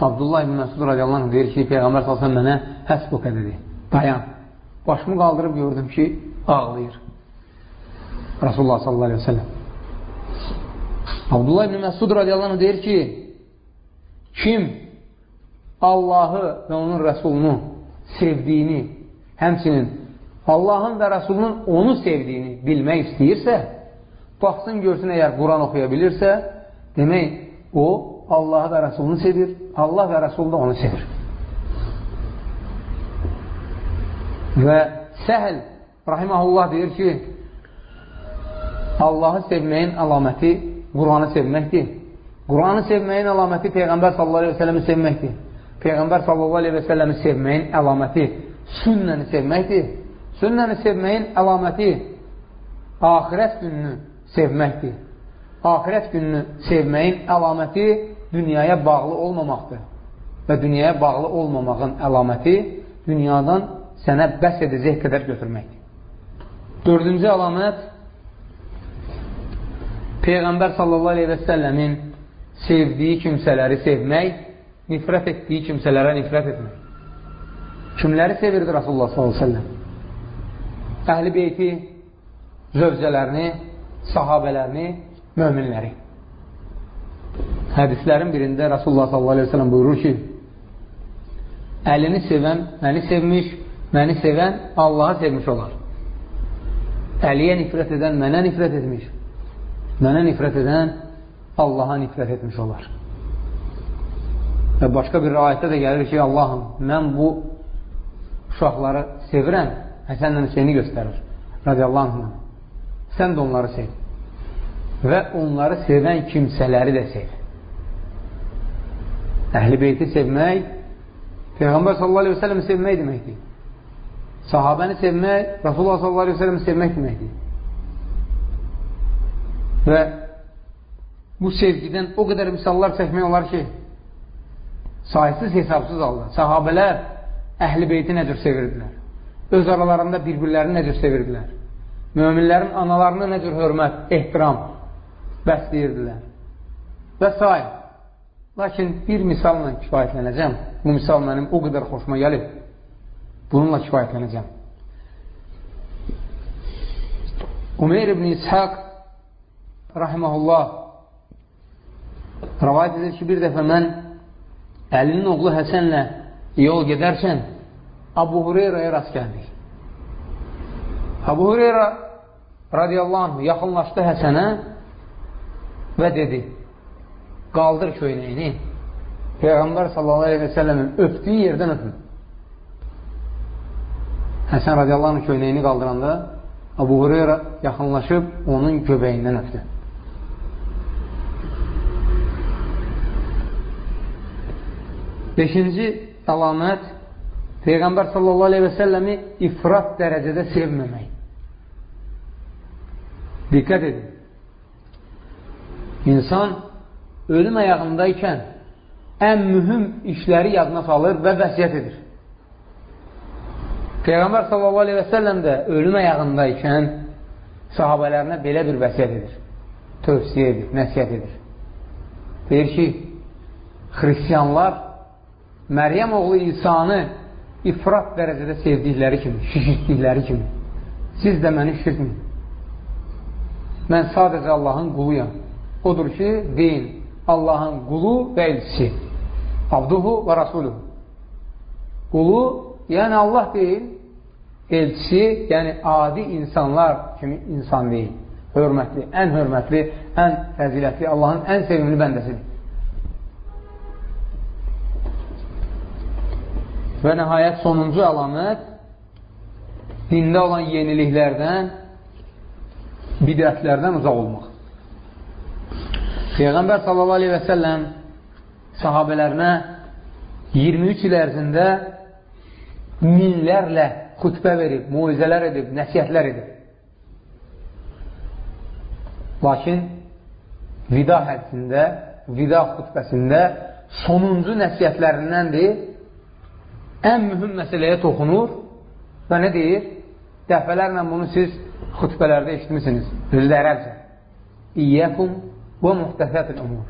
Abdullah ibn Məsud radiyallahu anh deyir ki, Peyğəmbər salsan mənə həsbuqə dedi. Dayan. Başımı qaldırıb gördüm ki, ağlayır. Rasulullah sallallahu aleyhi ve sellem. Abdullah ibn Məsud radiyallahu anh deyir ki, kim Allahı və onun rəsulunu sevdiyini, həmçinin Allahın və rəsulunun onu sevdiyini bilmək istəyirsə, baxsın, görsün, əgər Quran oxuya bilirsə, demək, o Allahı və rəsulunu sevir, Allah və rəsul da onu sevir. Və Səhl rahiməhullah deyir ki, Allahı sevməyin əlaməti Quranı sevməkdir. Quranı sevməyin əlaməti Peyğəmbər sallallahu aleyhi və səlləmi sevməkdir. Peyğəmbər sallallahu aleyhi və səlləmi sevməyin əlaməti sünnəni sevməkdir. Sünnəni sevməyin əlaməti axirət gününü sevməkdir. Axirət gününü sevməyin əlaməti dünyaya bağlı olmamaqdır. Və dünyaya bağlı olmamağın əlaməti dünyadan sənə bəs edəcək qədər götürməkdir. Dördüncü əlamət Peyğəmbər sallallahu aleyhi və səlləmin sevdiyi kimsələri sevmək, nifrət etdiyi kimsələrə nifrət etmək. Kimləri sevirdi Rasulullah sallallahu aleyhi və səlləm? Əhli beyti, zövcələrini, sahabələrini, möminləri. Hədislərin birində Rasulullah sellem buyurur ki, əlini sevən məni sevmiş, məni sevən Allahı sevmiş olar. Əliyə nifrət edən mənə nifrət etmiş, mənə nifrət edən Allaha nifrət etmiş olar. Və başqa bir ayətdə də gəlir ki, Allahım, mən bu uşaqları sevirəm, Həsənlə Hüseyni göstərir, radiyallahu anh. Sən də onları sev. Və onları sevən kimsələri də sev. Əhl-i beyti sevmək, Peyğəmbər sallallahu aleyhi ve sellem sevmək deməkdir. Sahabəni sevmək, Rasulullah sallallahu aleyhi ve sellem sevmək deməkdir. Və bu sevgidən o qədər misallar çəkmək olar ki, sayısız hesabsız Allah. Sahabələr əhl-i beyti nə cür sevirdilər? Öz aralarında bir-birlərini cür sevirdilər? Möminlərin analarına cür hörmət, ehtiram bəsləyirdilər. Və s. Lakin bir misalla kifayətlənəcəm. Bu misal mənim o qədər xoşuma gəlib. Bununla kifayətlənəcəm. Umeyr ibn İshaq rahiməhullah rəvayət edir ki, bir dəfə mən əlinin oğlu Həsənlə yol gedərkən Abu Hureyra'ya rast gəldik. Abu Hureyra radiyallahu anh yaxınlaşdı Həsənə və dedi qaldır köynəyini Peyğəmbər sallallahu aleyhi və səlləmin öpdüyü yerdən öpün. Həsən radiyallahu anh köynəyini qaldıranda Abu Hureyra yaxınlaşıb onun göbəyindən öpdü. Beşinci əlamət Peyğəmbər sallallahu aleyhi və səlləmi ifrat dərəcədə sevməmək. Diqqət edin. İnsan ölüm əyağındaykən ən mühüm işləri yadına salır və vəsiyyət edir. Peyğəmbər sallallahu aleyhi və səlləm də ölüm əyağındaykən sahabələrinə belə bir vəsiyyət edir. Tövsiyə edir, nəsiyyət edir. Deyir ki, xristiyanlar Məryəm oğlu İsanı ifrat dərəcədə sevdikləri kimi, şişirdikləri kimi siz də məni şişirtmin. Mən sadəcə Allahın quluyam. Odur ki, deyin, Allahın qulu və elçisi. Abduhu və rasuluhu. Qulu, yəni Allah deyil, elçisi, yəni adi insanlar kimi insan deyil. Hörmətli, ən hörmətli, ən fəzilətli, Allahın ən sevimli bəndəsidir. Və nəhayət sonuncu əlamət dində olan yeniliklərdən, bidətlərdən uzaq olmaq. Peyğəmbər sallallahu aleyhi və səlləm sahabələrinə 23 il ərzində minlərlə xütbə verib, muizələr edib, nəsiyyətlər edib. Lakin vida həddində, vida xütbəsində sonuncu nəsiyyətlərindəndir, ən mühüm məsələyə toxunur və nə deyir? Dəfələrlə bunu siz xütbələrdə işitmişsiniz. Özü də ərəbcə. İyyəkum və muhtəsətil umur.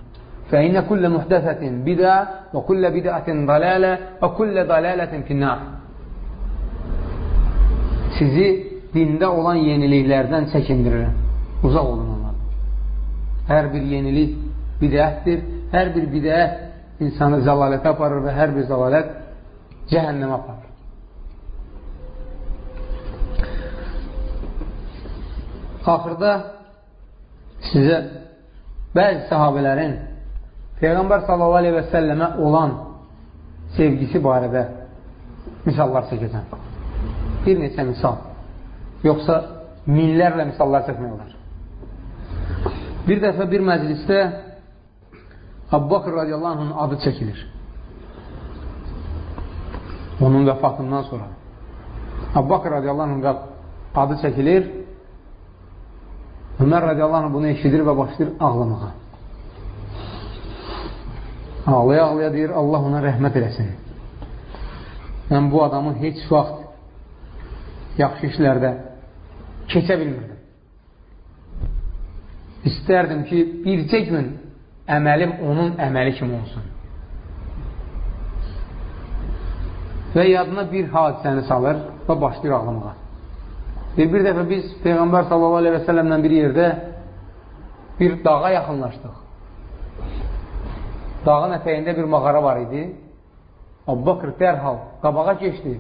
Fə inə kullə muhtəsətin bidə və kullə bidətin dalalə və kullə dalələtin finnar. Sizi dində olan yeniliklərdən çəkindirirəm. Uzaq olun onlardan. Hər bir yenilik bidətdir. Hər bir bidət insanı zəlalətə aparır və hər bir zəlalət cəhənnəmə aparır. Axırda sizə bəzi sahabələrin Peyğəmbər sallallahu aleyhi və səlləmə olan sevgisi barədə misallar çəkəcəm. Bir neçə misal. Yoxsa minlərlə misallar çəkmək olar. Bir dəfə bir məclisdə Abu Bakr radiyallahu anhın adı çəkilir. Onun vəfatından sonra. Abu Bakr radiyallahu anhın adı çəkilir Ömər radiyallahu anh bunu eşidir və başlayır ağlamağa. Ağlaya-ağlaya deyir, Allah ona rəhmət eləsin. Mən bu adamı heç vaxt yaxşı işlərdə keçə bilmirdim. İstərdim ki, bircə gün əməlim onun əməli kimi olsun. Və yadına bir hadisəni salır və başlayır ağlamağa. Bir, bir dəfə biz Peyğəmbər səlləmlə bir yerdə bir dağa yaxınlaşdıq. Dağın ətəyində bir mağara var idi. Abbaqır dərhal qabağa keçdi.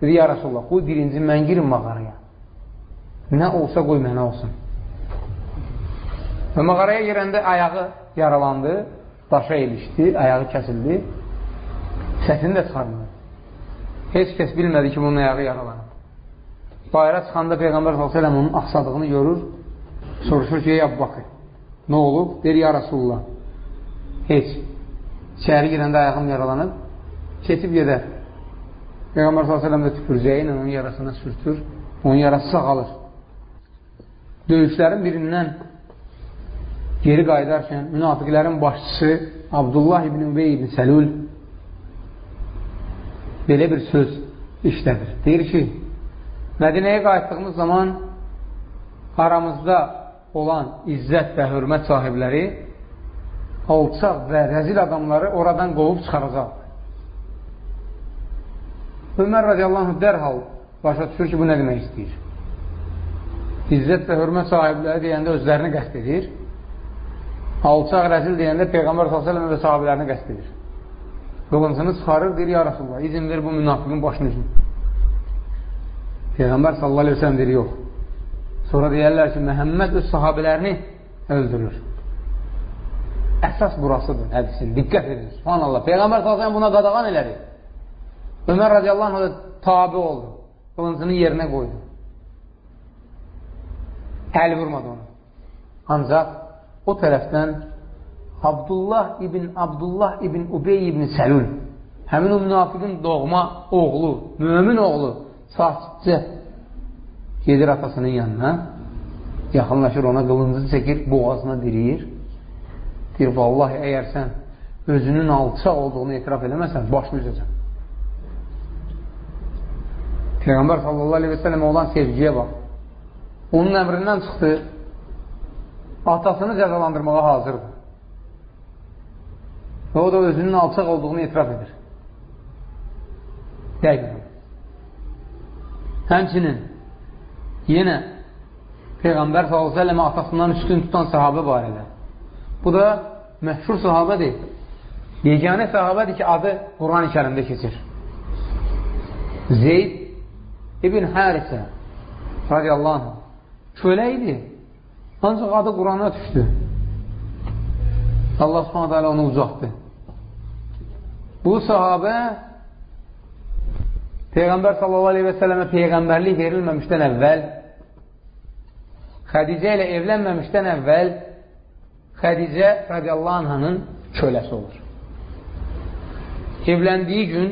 Dedi, ya Rasulullah, qoy birinci mən girim mağaraya. Nə olsa qoy mənə olsun. Və mağaraya girəndə ayağı yaralandı, daşa ilişdi, ayağı kəsildi, səsini də çıxarmadı. Heç kəs bilmədi ki, bunun ayağı yaralanıb. Bayra çıxanda Peyğəmbər s.ə.v onun axsadığını görür, soruşur ki, ey Abbaqı, nə olub? Deyir, ya Rasulullah, heç. İçəri girəndə ayağım yaralanıb, keçib gedər. Peyğəmbər s.ə.v də tüpürcəyi ilə onun yarasına sürtür, onun yarası sağalır. Döyüşlərin birindən geri qayıdarkən münafiqlərin başçısı Abdullah ibn Ubey ibn Səlul belə bir söz işlədir. Deyir ki, Mədinəyə qayıtdığımız zaman aramızda olan izzət və hörmət sahibləri alçaq və rəzil adamları oradan qovub çıxaracaq. Ömər radiyallahu anh dərhal başa düşür ki, bu nə demək istəyir? İzzət və hörmət sahibləri deyəndə özlərini qəst edir. Alçaq rəzil deyəndə Peyğəmbər s.ə.v və sahabilərini qəst edir. Qılıncını çıxarır, deyir, ya Rasulullah, izin ver bu münafiqin başını üzün. Peyğəmbər sallallahu aleyhi ve sellem deyir, yox. Sonra deyərlər ki, Məhəmməd öz sahabilərini öldürür. Əsas burasıdır hədisin. Diqqət edin. Subhanallah. Peyğəmbər sallallahu buna qadağan elədi. Ömər radiyallahu anh tabi oldu. Qılıncını yerinə qoydu. Əl vurmadı onu. Ancaq o tərəfdən Abdullah ibn Abdullah ibn Ubey ibn Səlul həmin o münafiqin doğma oğlu, mümin oğlu sakitcə gedir atasının yanına yaxınlaşır ona qılıncı çəkir, boğazına diriyir. Deyir, vallahi əgər sən özünün alçaq olduğunu etiraf eləməsən, başını üzəcəm. Peyğəmbər sallallahu aleyhi və sələm olan sevgiyə bax onun əmrindən çıxdı. Atasını cəzalandırmağa hazırdır və o da özünün alçaq olduğunu etiraf edir dəqiq Həmçinin yenə Peyğəmbər s.ə.v atasından üstün tutan sahabə barədə. Bu da məşhur sahabədir. Yeganə sahabədir ki, adı Quran-ı kərimdə keçir. Zeyd İbn Hərisə radiyallahu anh kölə idi. Ancaq adı Qurana düşdü. Allah subhanət hələ onu ucaqdı. Bu sahabə Peyğəmbər sallallahu aleyhi və sələmə Peyğəmbərlik verilməmişdən əvvəl Xədicə ilə evlənməmişdən əvvəl Xədicə radiyallahu anhanın köləsi olur. Evləndiyi gün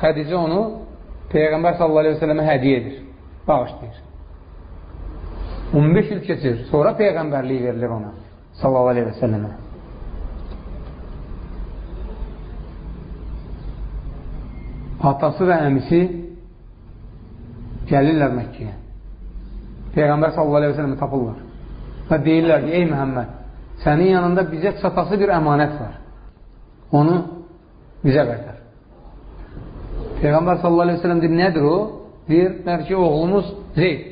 Xədicə onu Peyğəmbər sallallahu aleyhi və sələmə hədiyə edir, bağışlayır. 15 il keçir, sonra Peyğəmbərlik verilir ona sallallahu aleyhi və sələmə. Atası və əmisi gəlirlər Məkkəyə. Peyğəmbər sellem'i tapırlar. Və deyirlər ki, ey Məhəmməd, sənin yanında bizə çatası bir əmanət var. Onu bizə qaytar. Peyğəmbər sellem deyir, nədir o? Deyirlər ki, oğlumuz Zeyd.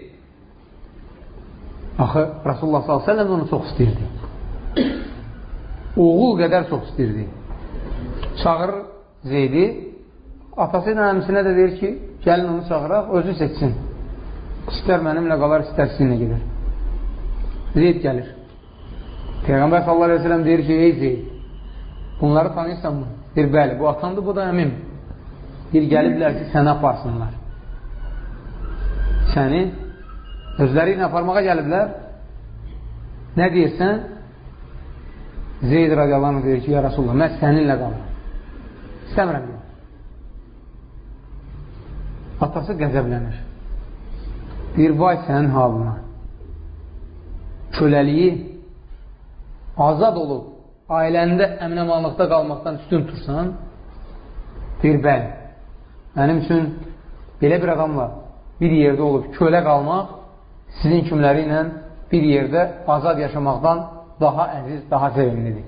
Axı, Rasulullah sellem onu çox istəyirdi. Oğul qədər çox istəyirdi. Çağırır Zeydi, Atası ilə əmsinə də deyir ki, gəlin onu çağıraq, özü seçsin. İstər mənimlə qalar, istər sizinlə gedir. Zeyd gəlir. Peyğəmbər sallallahu aleyhi ve sellem deyir ki, ey Zeyd, bunları tanıyırsan mı? Deyir, bəli, bu atamdır, bu da əmim. Deyir, gəliblər ki, səni aparsınlar. Səni özləri ilə aparmağa gəliblər. Nə deyirsən? Zeyd radiyallahu deyir ki, ya Rasulullah, mən səninlə qalım. İstəmirəm. Atası qəzəblənir. Deyir, vay sənin halına. köləliyi azad olub, ailəndə əminəmanlıqda qalmaqdan üstün tursan, deyir, bəli, mənim üçün belə bir adamla bir yerdə olub kölə qalmaq sizin kimləri ilə bir yerdə azad yaşamaqdan daha əziz, daha sevimlidir.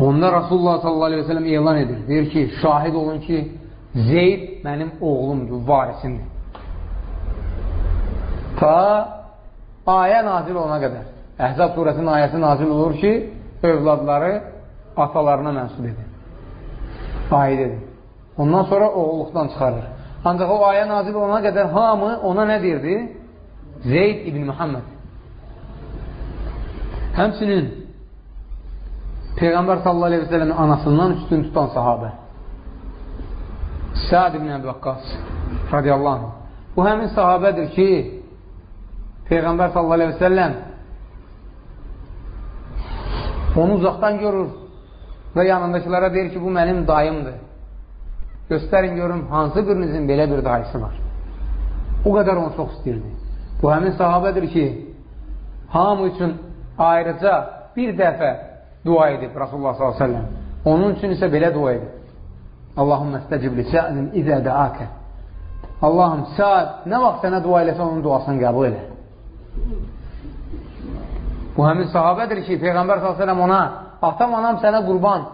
Onda Rasulullah sallallahu aleyhi ve sellem elan edir. Deyir ki, şahid olun ki, Zeyd mənim oğlumdur, varisimdir. Ta ayə nazil olana qədər. Əhzab surəsinin ayəsi nazil olur ki, övladları atalarına mənsub edir. Aid edir. Ondan sonra oğulluqdan çıxarır. Ancaq o ayə nazil olana qədər hamı ona nə deyirdi? Zeyd ibn Muhammed. Həmçinin Peyğəmbər sallallahu aleyhi ve sellemin anasından üstün tutan sahabə Səad ibn Əbi Vakqas radiyallahu anh. Bu həmin sahabədir ki, Peyğəmbər sallallahu aleyhi ve sellem onu uzaqdan görür və yanındakilara deyir ki, bu mənim dayımdır. Göstərin görüm, hansı birinizin belə bir dayısı var. O qədər onu çox istəyirdi. Bu həmin sahabədir ki, hamı üçün ayrıca bir dəfə dua edib Rasulullah s.ə.v. Onun üçün isə belə dua edib. Allahümmə istəcib li sə'nin izə dəakə. Allahım, səad nə vaxt sənə dua eləsə onun duasını qəbul elə. Bu həmin sahabədir ki, Peyğəmbər s.ə.v ona atam, anam sənə qurban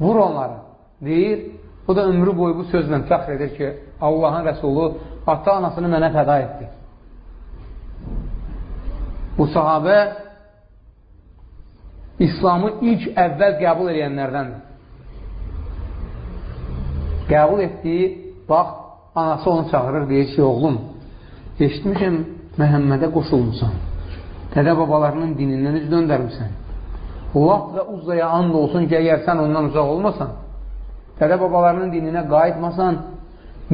vur onları deyir. O da ömrü boyu bu sözlə fəxr edir ki, Allahın rəsulu ata anasını mənə fəda etdi. Bu sahabə İslamı ilk əvvəl qəbul edənlərdəndir. Qəbul etdiyi, bax, anası onu çağırır, deyir ki, oğlum, eşitmişəm, Məhəmmədə qoşulmuşsan. Dədə babalarının dinindən üz döndərmişsən. Lat və uzaya and olsun ki, əgər sən ondan uzaq olmasan, dədə babalarının dininə qayıtmasan,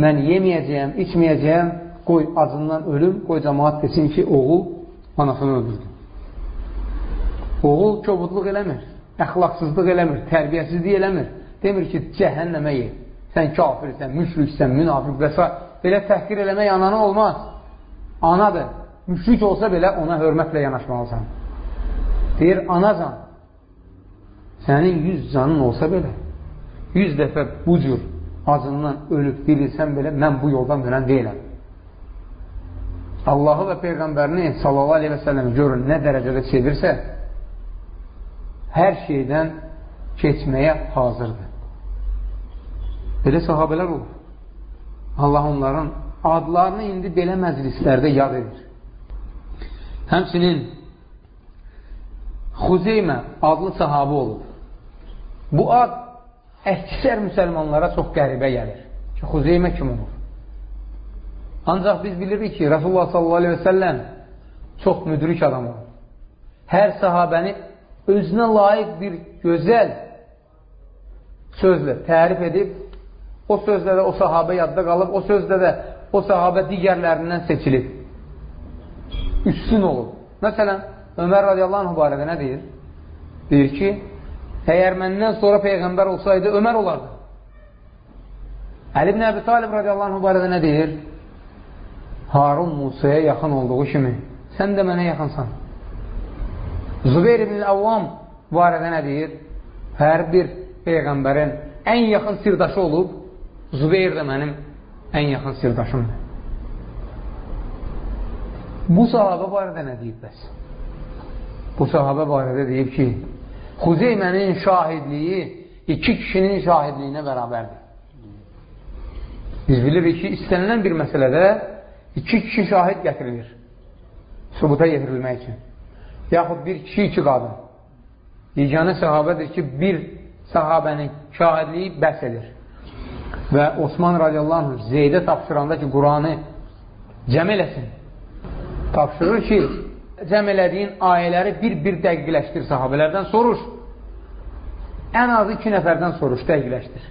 mən yeməyəcəyəm, içməyəcəyəm, qoy acından ölüm, qoy cəmaat desin ki, oğul anasını öldürdü. Oğul kobudluq eləmir, əxlaqsızlıq eləmir, tərbiyəsizlik eləmir. Demir ki, cəhənnəmə yer, sən kafirsən, müşriksən, münafiq və s. Belə təhqir eləmək anana olmaz. Anadır. Müşrik olsa belə ona hörmətlə yanaşmalısan. Deyir, anacan, sənin yüz canın olsa belə, yüz dəfə bu cür acından ölüb dirilsən belə, mən bu yoldan dönən deyiləm. Allahı və Peyğəmbərini sallallahu aleyhi və səlləmi görün nə dərəcədə sevirsə, hər şeydən keçməyə hazırdır. Belə sahabələr olur. Allah onların adlarını indi belə məclislərdə yad edir. Həmçinin Xuzeymə adlı sahabı olub. Bu ad əksər müsəlmanlara çox qəribə gəlir ki, Xuzeymə kim olur? Ancaq biz bilirik ki, Rasulullah sallallahu aleyhi və səlləm çox müdrik adam olur. Hər sahabəni özünə layiq bir gözəl sözlə tərif edib, o sözlə də o sahabə yadda qalıb, o sözlə də o sahabə digərlərindən seçilib. Üstün olub. Məsələn, Ömər radiyallahu anh barədə nə deyir? Deyir ki, əgər məndən sonra Peyğəmbər olsaydı, Ömər olardı. Əli ibn Əbi Talib radiyallahu anh barədə nə deyir? Harun Musaya yaxın olduğu kimi, sən də mənə yaxınsan. Zübeyir ibn Əvvam barədə nə deyir? Hər bir Peyğəmbərin ən yaxın sirdaşı olub, Zübeyir də mənim ən yaxın sirdaşımdır. Bu sahabə barədə nə deyib bəs? Bu sahabə barədə deyib ki, Xuzeymənin şahidliyi iki kişinin şahidliyinə bərabərdir. Biz bilirik ki, istənilən bir məsələdə iki kişi şahid gətirilir. Subuta getirilmək üçün. Yaxud bir kişi, iki qadın. Yeganə sahabədir ki, bir sahabənin şahidliyi bəs edir. Və Osman radiyallahu anh Zeydə tapşıranda ki, Quranı cəm eləsin. Tapşırır ki, cəm elədiyin ayələri bir-bir dəqiqləşdir sahabələrdən soruş. Ən azı iki nəfərdən soruş, dəqiqləşdir.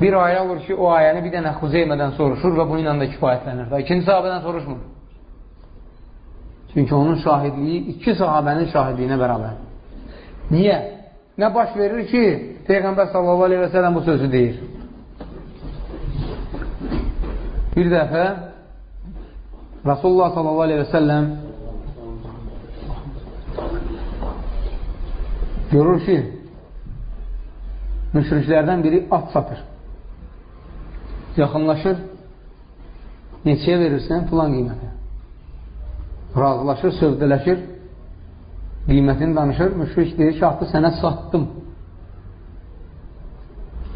Bir ayə olur ki, o ayəni bir dənə Xuzeymədən soruşur və bununla da kifayətlənir. Və ikinci sahabədən soruşmur. Çünki onun şahidliyi iki sahabənin şahidliyinə bərabər. Niyə? Nə baş verir ki, Peyğəmbər sallallahu aleyhi və sələm bu sözü deyir. Bir dəfə Rasulullah sallallahu aleyhi və səlləm görür ki, müşriklərdən biri at satır. Yaxınlaşır, neçəyə verirsən? Filan qiymətə. Razılaşır, sövdələşir, qiymətini danışır. Müşrik deyir ki, atı sənə satdım.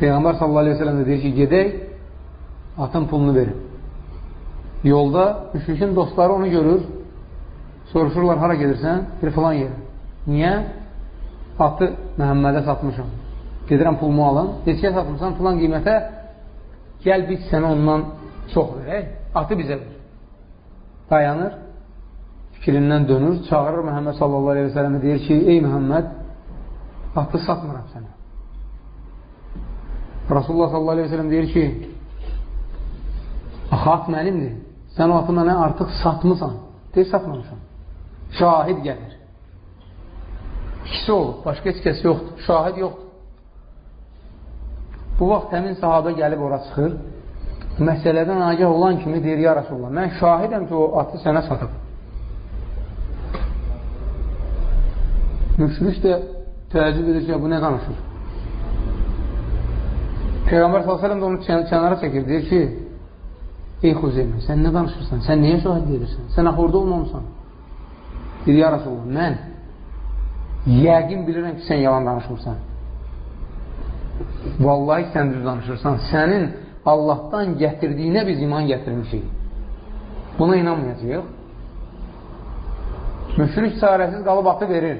Peyğəmbər sallallahu aleyhi ve sellem deyir ki, gedək, atın pulunu verin. Yolda müşrikin dostları onu görür, soruşurlar, hara gedirsən? Bir filan yer. Niyə? Atı Məhəmmədə satmışam. Gedirəm pulumu alın. Neçəyə satmışsan? Filan qiymətə gəl biz sənə ondan çox verək. Atı bizə ver. Dayanır, fikrindən dönür, çağırır Məhəmməd sallallahu aleyhi ve sellemə deyir ki, ey Məhəmməd, atı satmıram sənə. Rasulullah sallallahu aleyhi ve sellem deyir ki, at mənimdir. Sən o atı mənə artıq satmısan. Deyir, satmamışam. Şahid gəlir. İkisi olur. Başqa heç kəs yoxdur. Şahid yoxdur. Bu vaxt həmin sahabə gəlib ora çıxır. Məsələdən agah olan kimi deyir, ya Rasulullah, mən şahidəm ki, o atı sənə satıb. Müşrik də təəccüb edir ki, bu nə danışır? Peyğəmbər s.ə.v də onu kənara çəkir, deyir ki, ey Xuzeymə, sən nə danışırsan? Sən niyə şahid edirsən? Sən axurda olmamısan. Deyir, ya Rasulullah, mən yəqin bilirəm ki, sən yalan danışmırsan. Vallahi sən düz danışırsan. Sənin Allahdan gətirdiyinə biz iman gətirmişik. Buna inanmayacaq. Müşrik çarəsiz qalıb atı verir.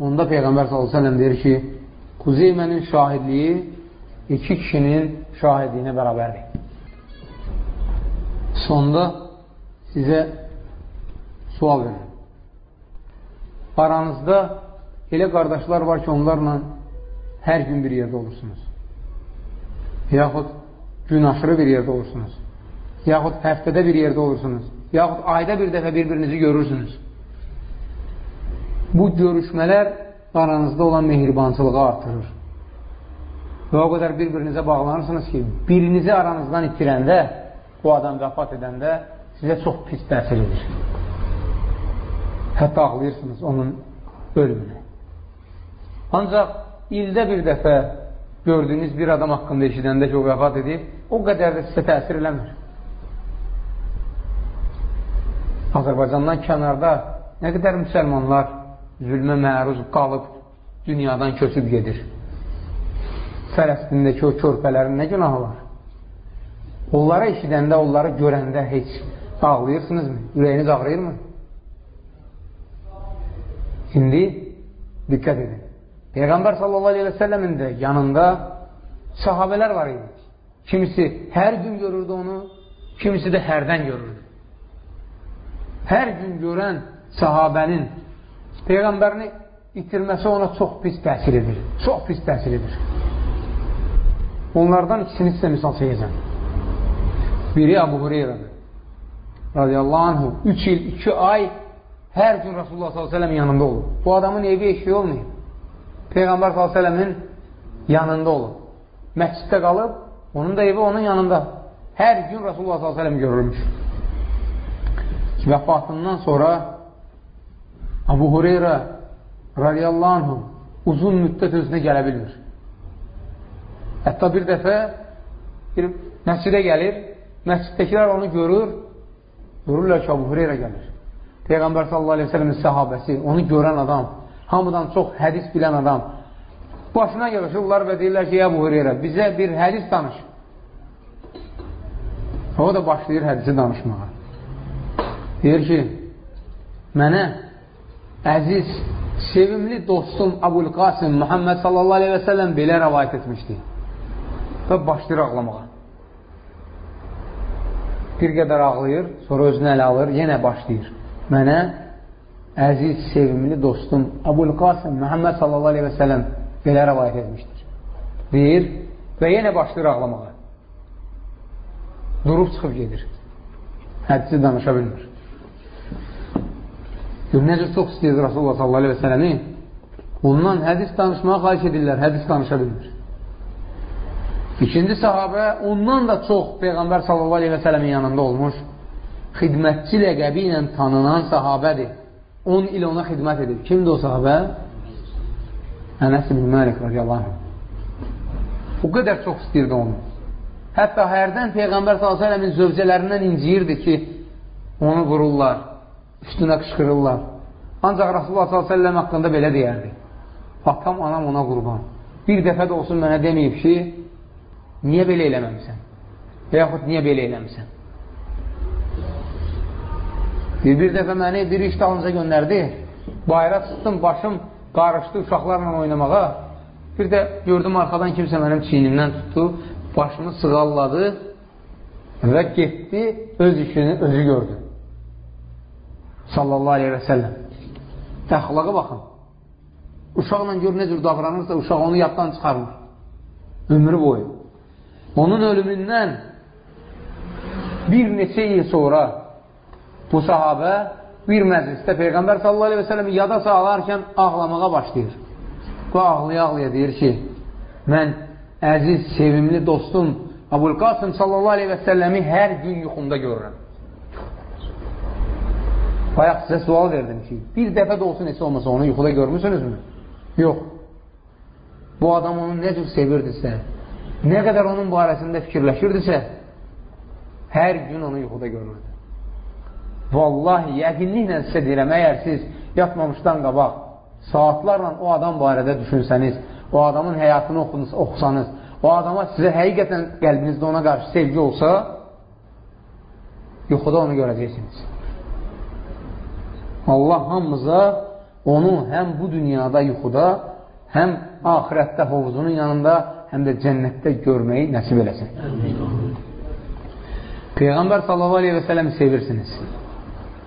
Onda Peyğəmbər s.ə.v deyir ki, Kuzeymənin şahidliyi iki kişinin şahidliyinə bərabərdir. Sonda sizə sual verir. Aranızda elə qardaşlar var ki, onlarla hər gün bir yerdə olursunuz. Yaxud gün aşırı bir yerdə olursunuz. Yaxud həftədə bir yerdə olursunuz. Yaxud ayda bir dəfə bir-birinizi görürsünüz. Bu görüşmələr aranızda olan mehribançılığı artırır. Və o qədər bir-birinizə bağlanırsınız ki, birinizi aranızdan itirəndə, bu adam vəfat edəndə sizə çox pis təsir edir. Hətta ağlayırsınız onun ölümünə. Ancaq ildə bir dəfə gördüyünüz bir adam haqqında eşidəndə ki, o vəfat edib, o qədər də sizə təsir eləmir. Azərbaycandan kənarda nə qədər müsəlmanlar zülmə məruz qalıb dünyadan köçüb gedir. Fələstindəki o körpələrin nə günahı var? Onlara eşidəndə, onları görəndə heç ağlayırsınızmı? Ürəyiniz ağrıyırmı? İndi diqqət edin. Peyğəmbər sallallahu aleyhi və səlləmin də yanında sahabələr var idi. Kimisi hər gün görürdü onu, kimisi də hərdən görürdü. Hər gün görən sahabənin Peyğəmbərini itirməsi ona çox pis təsir edir. Çox pis təsir edir. Onlardan ikisini sizə misal çəkəcəm. Biri Abu Hureyradır. Radiyallahu anhu 3 il, 2 ay hər gün Rasulullah s.ə.v yanında olur. Bu adamın evi eşiyi olmayıb. Peyğəmbər s.ə.v-in yanında olur. Məsciddə qalıb, onun da evi onun yanında. Hər gün Rasulullah s.ə.v görülmüş. Vəfatından sonra Abu Hureyra radiyallahu anhu uzun müddət özünə gələ bilmir. Hətta bir dəfə bir məscidə gəlir, məsciddəkilər onu görür, görürlər ki, Abu Hureyra gəlir. Peyğəmbər sallallahu aleyhi ve sellemin səhabəsi, onu görən adam, hamıdan çox hədis bilən adam başına yığışırlar və deyirlər ki, Əbu Hüreyrə, bizə bir hədis danış. O da başlayır hədisi danışmağa. Deyir ki, mənə əziz, sevimli dostum Abul Qasim Muhammed sallallahu aleyhi və səlləm belə rəvayət etmişdi. Və başlayır ağlamağa. Bir qədər ağlayır, sonra özünü ələ alır, yenə başlayır. Mənə əziz, sevimli dostum Abul Qasim Məhəmməd sallallahu aleyhi və sələm belə rəvayət etmişdir. Deyir və yenə başlayır ağlamağa. Durub çıxıb gedir. Hədisi danışa bilmir. Gör, necə çox istəyir Rasulullah sallallahu aleyhi və sələmi ondan hədis danışmağa xahiş edirlər, hədis danışa bilmir. İkinci sahabə ondan da çox Peyğəmbər sələmin yanında olmuş xidmətçi ləqəbi ilə tanınan sahabədir. 10 il ona xidmət edib. Kimdir o sahabə? Ənəs ibn Məlik radiyallahu. O qədər çox istəyirdi onu. Hətta hərdən Peyğəmbər s.ə.v-in zövcələrindən inciyirdi ki, onu vururlar, üstünə qışqırırlar. Ancaq Rasulullah s.ə.v haqqında belə deyərdi. Atam, anam ona qurban. Bir dəfə də olsun mənə deməyib ki, niyə belə eləməmisən? Və yaxud niyə belə eləmisən? Bir, bir dəfə məni bir iş dalınca göndərdi. Bayra çıxdım, başım qarışdı uşaqlarla oynamağa. Bir də gördüm arxadan kimsə mənim çiynimdən tutdu, başımı sığalladı və getdi, öz işini özü gördü. Sallallahu aleyhi və səlləm. Əxlaqa baxın. Uşaqla gör nə cür davranırsa, uşaq onu yaddan çıxarmır. Ömrü boyu. Onun ölümündən bir neçə il sonra bu sahabə bir məclisdə Peyğəmbər sallallahu aleyhi və səlləmi yada sağlarkən ağlamağa başlayır. Bu ağlaya-ağlaya deyir ki, mən əziz, sevimli dostum Abul Qasım sallallahu aleyhi və səlləmi hər gün yuxumda görürəm. Bayaq sizə sual verdim ki, bir dəfə də olsun neçə olmasa onu yuxuda görmüsünüzmü? Yox. Bu adam onu nə cür sevirdisə, nə qədər onun barəsində fikirləşirdisə, hər gün onu yuxuda görürdü. Vallahi, yəqinliklə sizə deyirəm, əgər siz yatmamışdan qabaq saatlarla o adam barədə düşünsəniz, o adamın həyatını oxusanız, o adama sizə həqiqətən qəlbinizdə ona qarşı sevgi olsa, yuxuda onu görəcəksiniz. Allah hamımıza onu həm bu dünyada yuxuda, həm ahirətdə hovuzunun yanında, həm də cənnətdə görməyi nəsib eləsin. Peyğəmbər sallallahu aleyhi və sələmi sevirsiniz.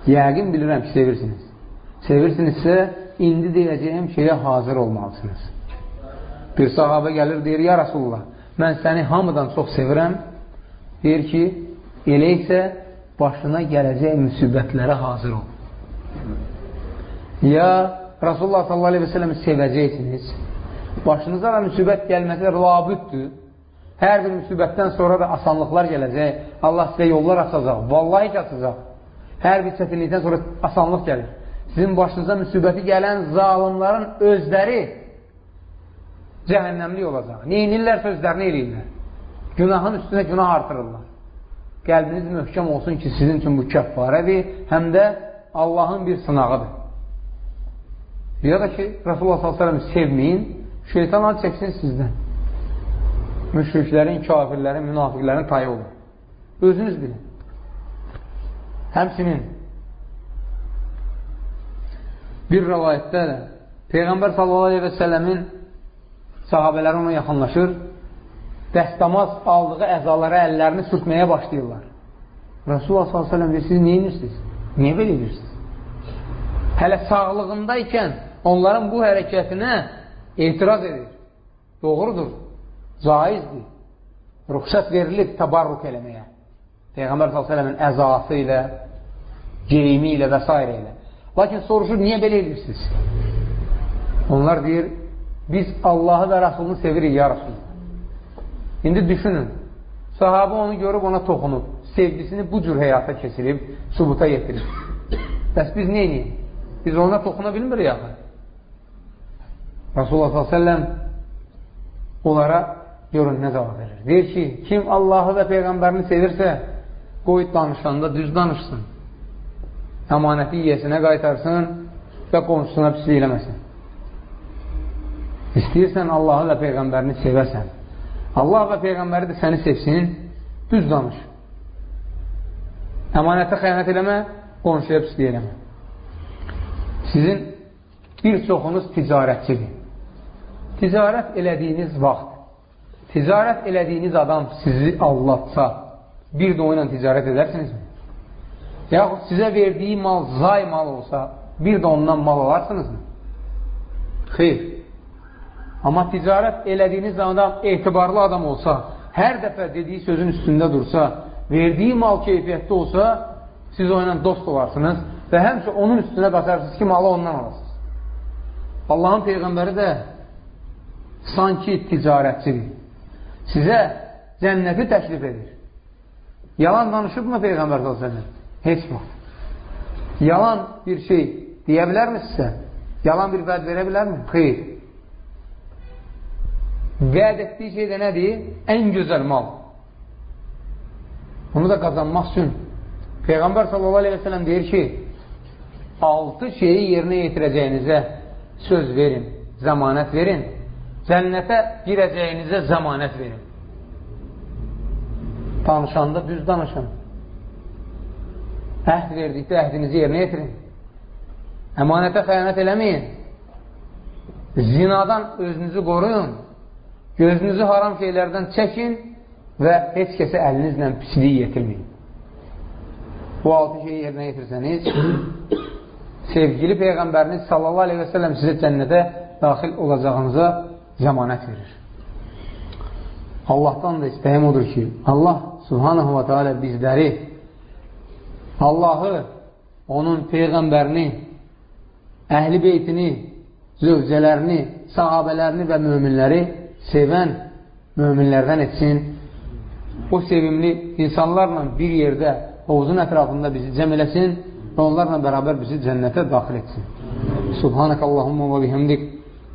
Yəqin bilirəm ki, sevirsiniz. Sevirsinizsə, indi deyəcəyim şeyə hazır olmalısınız. Bir sahabə gəlir, deyir, ya Rasulullah, mən səni hamıdan çox sevirəm. Deyir ki, elə isə başına gələcək müsibətlərə hazır ol. Ya Rasulullah sallallahu aleyhi və sələmi sevəcəksiniz. Başınıza da müsibət gəlməsə labüddür. Hər bir müsibətdən sonra da asanlıqlar gələcək. Allah sizə yollar açacaq. Vallahi ki, açacaq. Hər bir çətinlikdən sonra asanlıq gəlir. Sizin başınıza müsibəti gələn zalimların özləri cəhənnəmlik olacaq. Neyinirlər sözlərini eləyirlər. Günahın üstünə günah artırırlar. Qəlbiniz möhkəm olsun ki, sizin üçün bu kəffarədir, həm də Allahın bir sınağıdır. Da ki, Rasulullah s.ə.v sevməyin, şeytan ad çəksin sizdən. Müşriklərin, kafirlərin, münafiqlərin tayı olur. Özünüz bilin. Həmsinin bir rəvayətdə də Peyğəmbər s.ə.v-in sahabələri ona yaxınlaşır, dəstəmaz aldığı əzalara əllərini sürtməyə başlayırlar. Rasulullah s.ə.v deyir, siz neyin üstüsünüz? Niyə belə edirsiniz? Hələ sağlığındaykən onların bu hərəkətinə etiraz edir. Doğrudur, caizdir. Ruxsat verilib təbarruk eləməyə. Peyğəmbər s.ə.v-in əzası ilə, geyimi ilə və s. ilə. Lakin soruşur, niyə belə edirsiniz? Onlar deyir, biz Allahı və Rasulunu sevirik, ya Rasulullah. İndi düşünün, sahabə onu görüb ona toxunub, sevgisini bu cür həyata keçirib, subuta yetirib. Bəs biz neyini? Biz ona toxuna bilmirik yaxı. Rasulullah s.ə.v onlara görün nə cavab verir. Deyir ki, kim Allahı və Peyğəmbərini sevirsə, qoy danışanda düz danışsın əmanəti yiyəsinə qaytarsın və qonşusuna pislik eləməsin. İstəyirsən Allahı və Peyğəmbərini sevəsən. Allah və Peyğəmbəri də səni sevsin, düz danış. Əmanətə xəyanət eləmə, qonşuya pislik eləmə. Sizin bir çoxunuz ticarətçidir. Ticarət elədiyiniz vaxt, ticarət elədiyiniz adam sizi allatsa, bir də o ilə ticarət edərsinizmi? yaxud sizə verdiyi mal zay mal olsa, bir də ondan mal alarsınızmı? Xeyr. Amma ticarət elədiyiniz adam etibarlı adam olsa, hər dəfə dediyi sözün üstündə dursa, verdiyi mal keyfiyyətli olsa, siz o ilə dost olarsınız və həmçə onun üstünə qasarsınız ki, malı ondan alasınız. Allahın Peyğəmbəri də sanki ticarətçidir. Sizə cənnəti təklif edir. Yalan danışıbmı Peyğəmbər s.ə.v? Heç vaxt. Yalan bir şey deyə bilərmi sizə? Yalan bir vəd verə bilərmi? Xeyr. Vəd etdiyi şey də nədir? Ən gözəl mal. Bunu da qazanmaq üçün Peyğəmbər sələm deyir ki, altı şeyi yerinə yetirəcəyinizə söz verin, zəmanət verin, cənnətə girəcəyinizə zəmanət verin. Danışanda düz danışın. Əhd verdikdə əhdinizi yerinə yetirin. Əmanətə xəyanət eləməyin. Zinadan özünüzü qoruyun. Gözünüzü haram şeylərdən çəkin və heç kəsə əlinizlə pisliyi yetirməyin. Bu altı şeyi yerinə yetirsəniz, sevgili Peyğəmbəriniz sallallahu aleyhi və səlləm sizə cənnətə daxil olacağınıza zəmanət verir. Allahdan da istəyim odur ki, Allah subhanahu wa ta'ala bizləri Allahı, onun Peyğəmbərini, əhli beytini, zövcələrini, sahabələrini və möminləri sevən möminlərdən etsin. O sevimli insanlarla bir yerdə hovuzun ətrafında bizi cəm eləsin və onlarla bərabər bizi cənnətə daxil etsin. Subhanəkəllahumma və bihəmdik.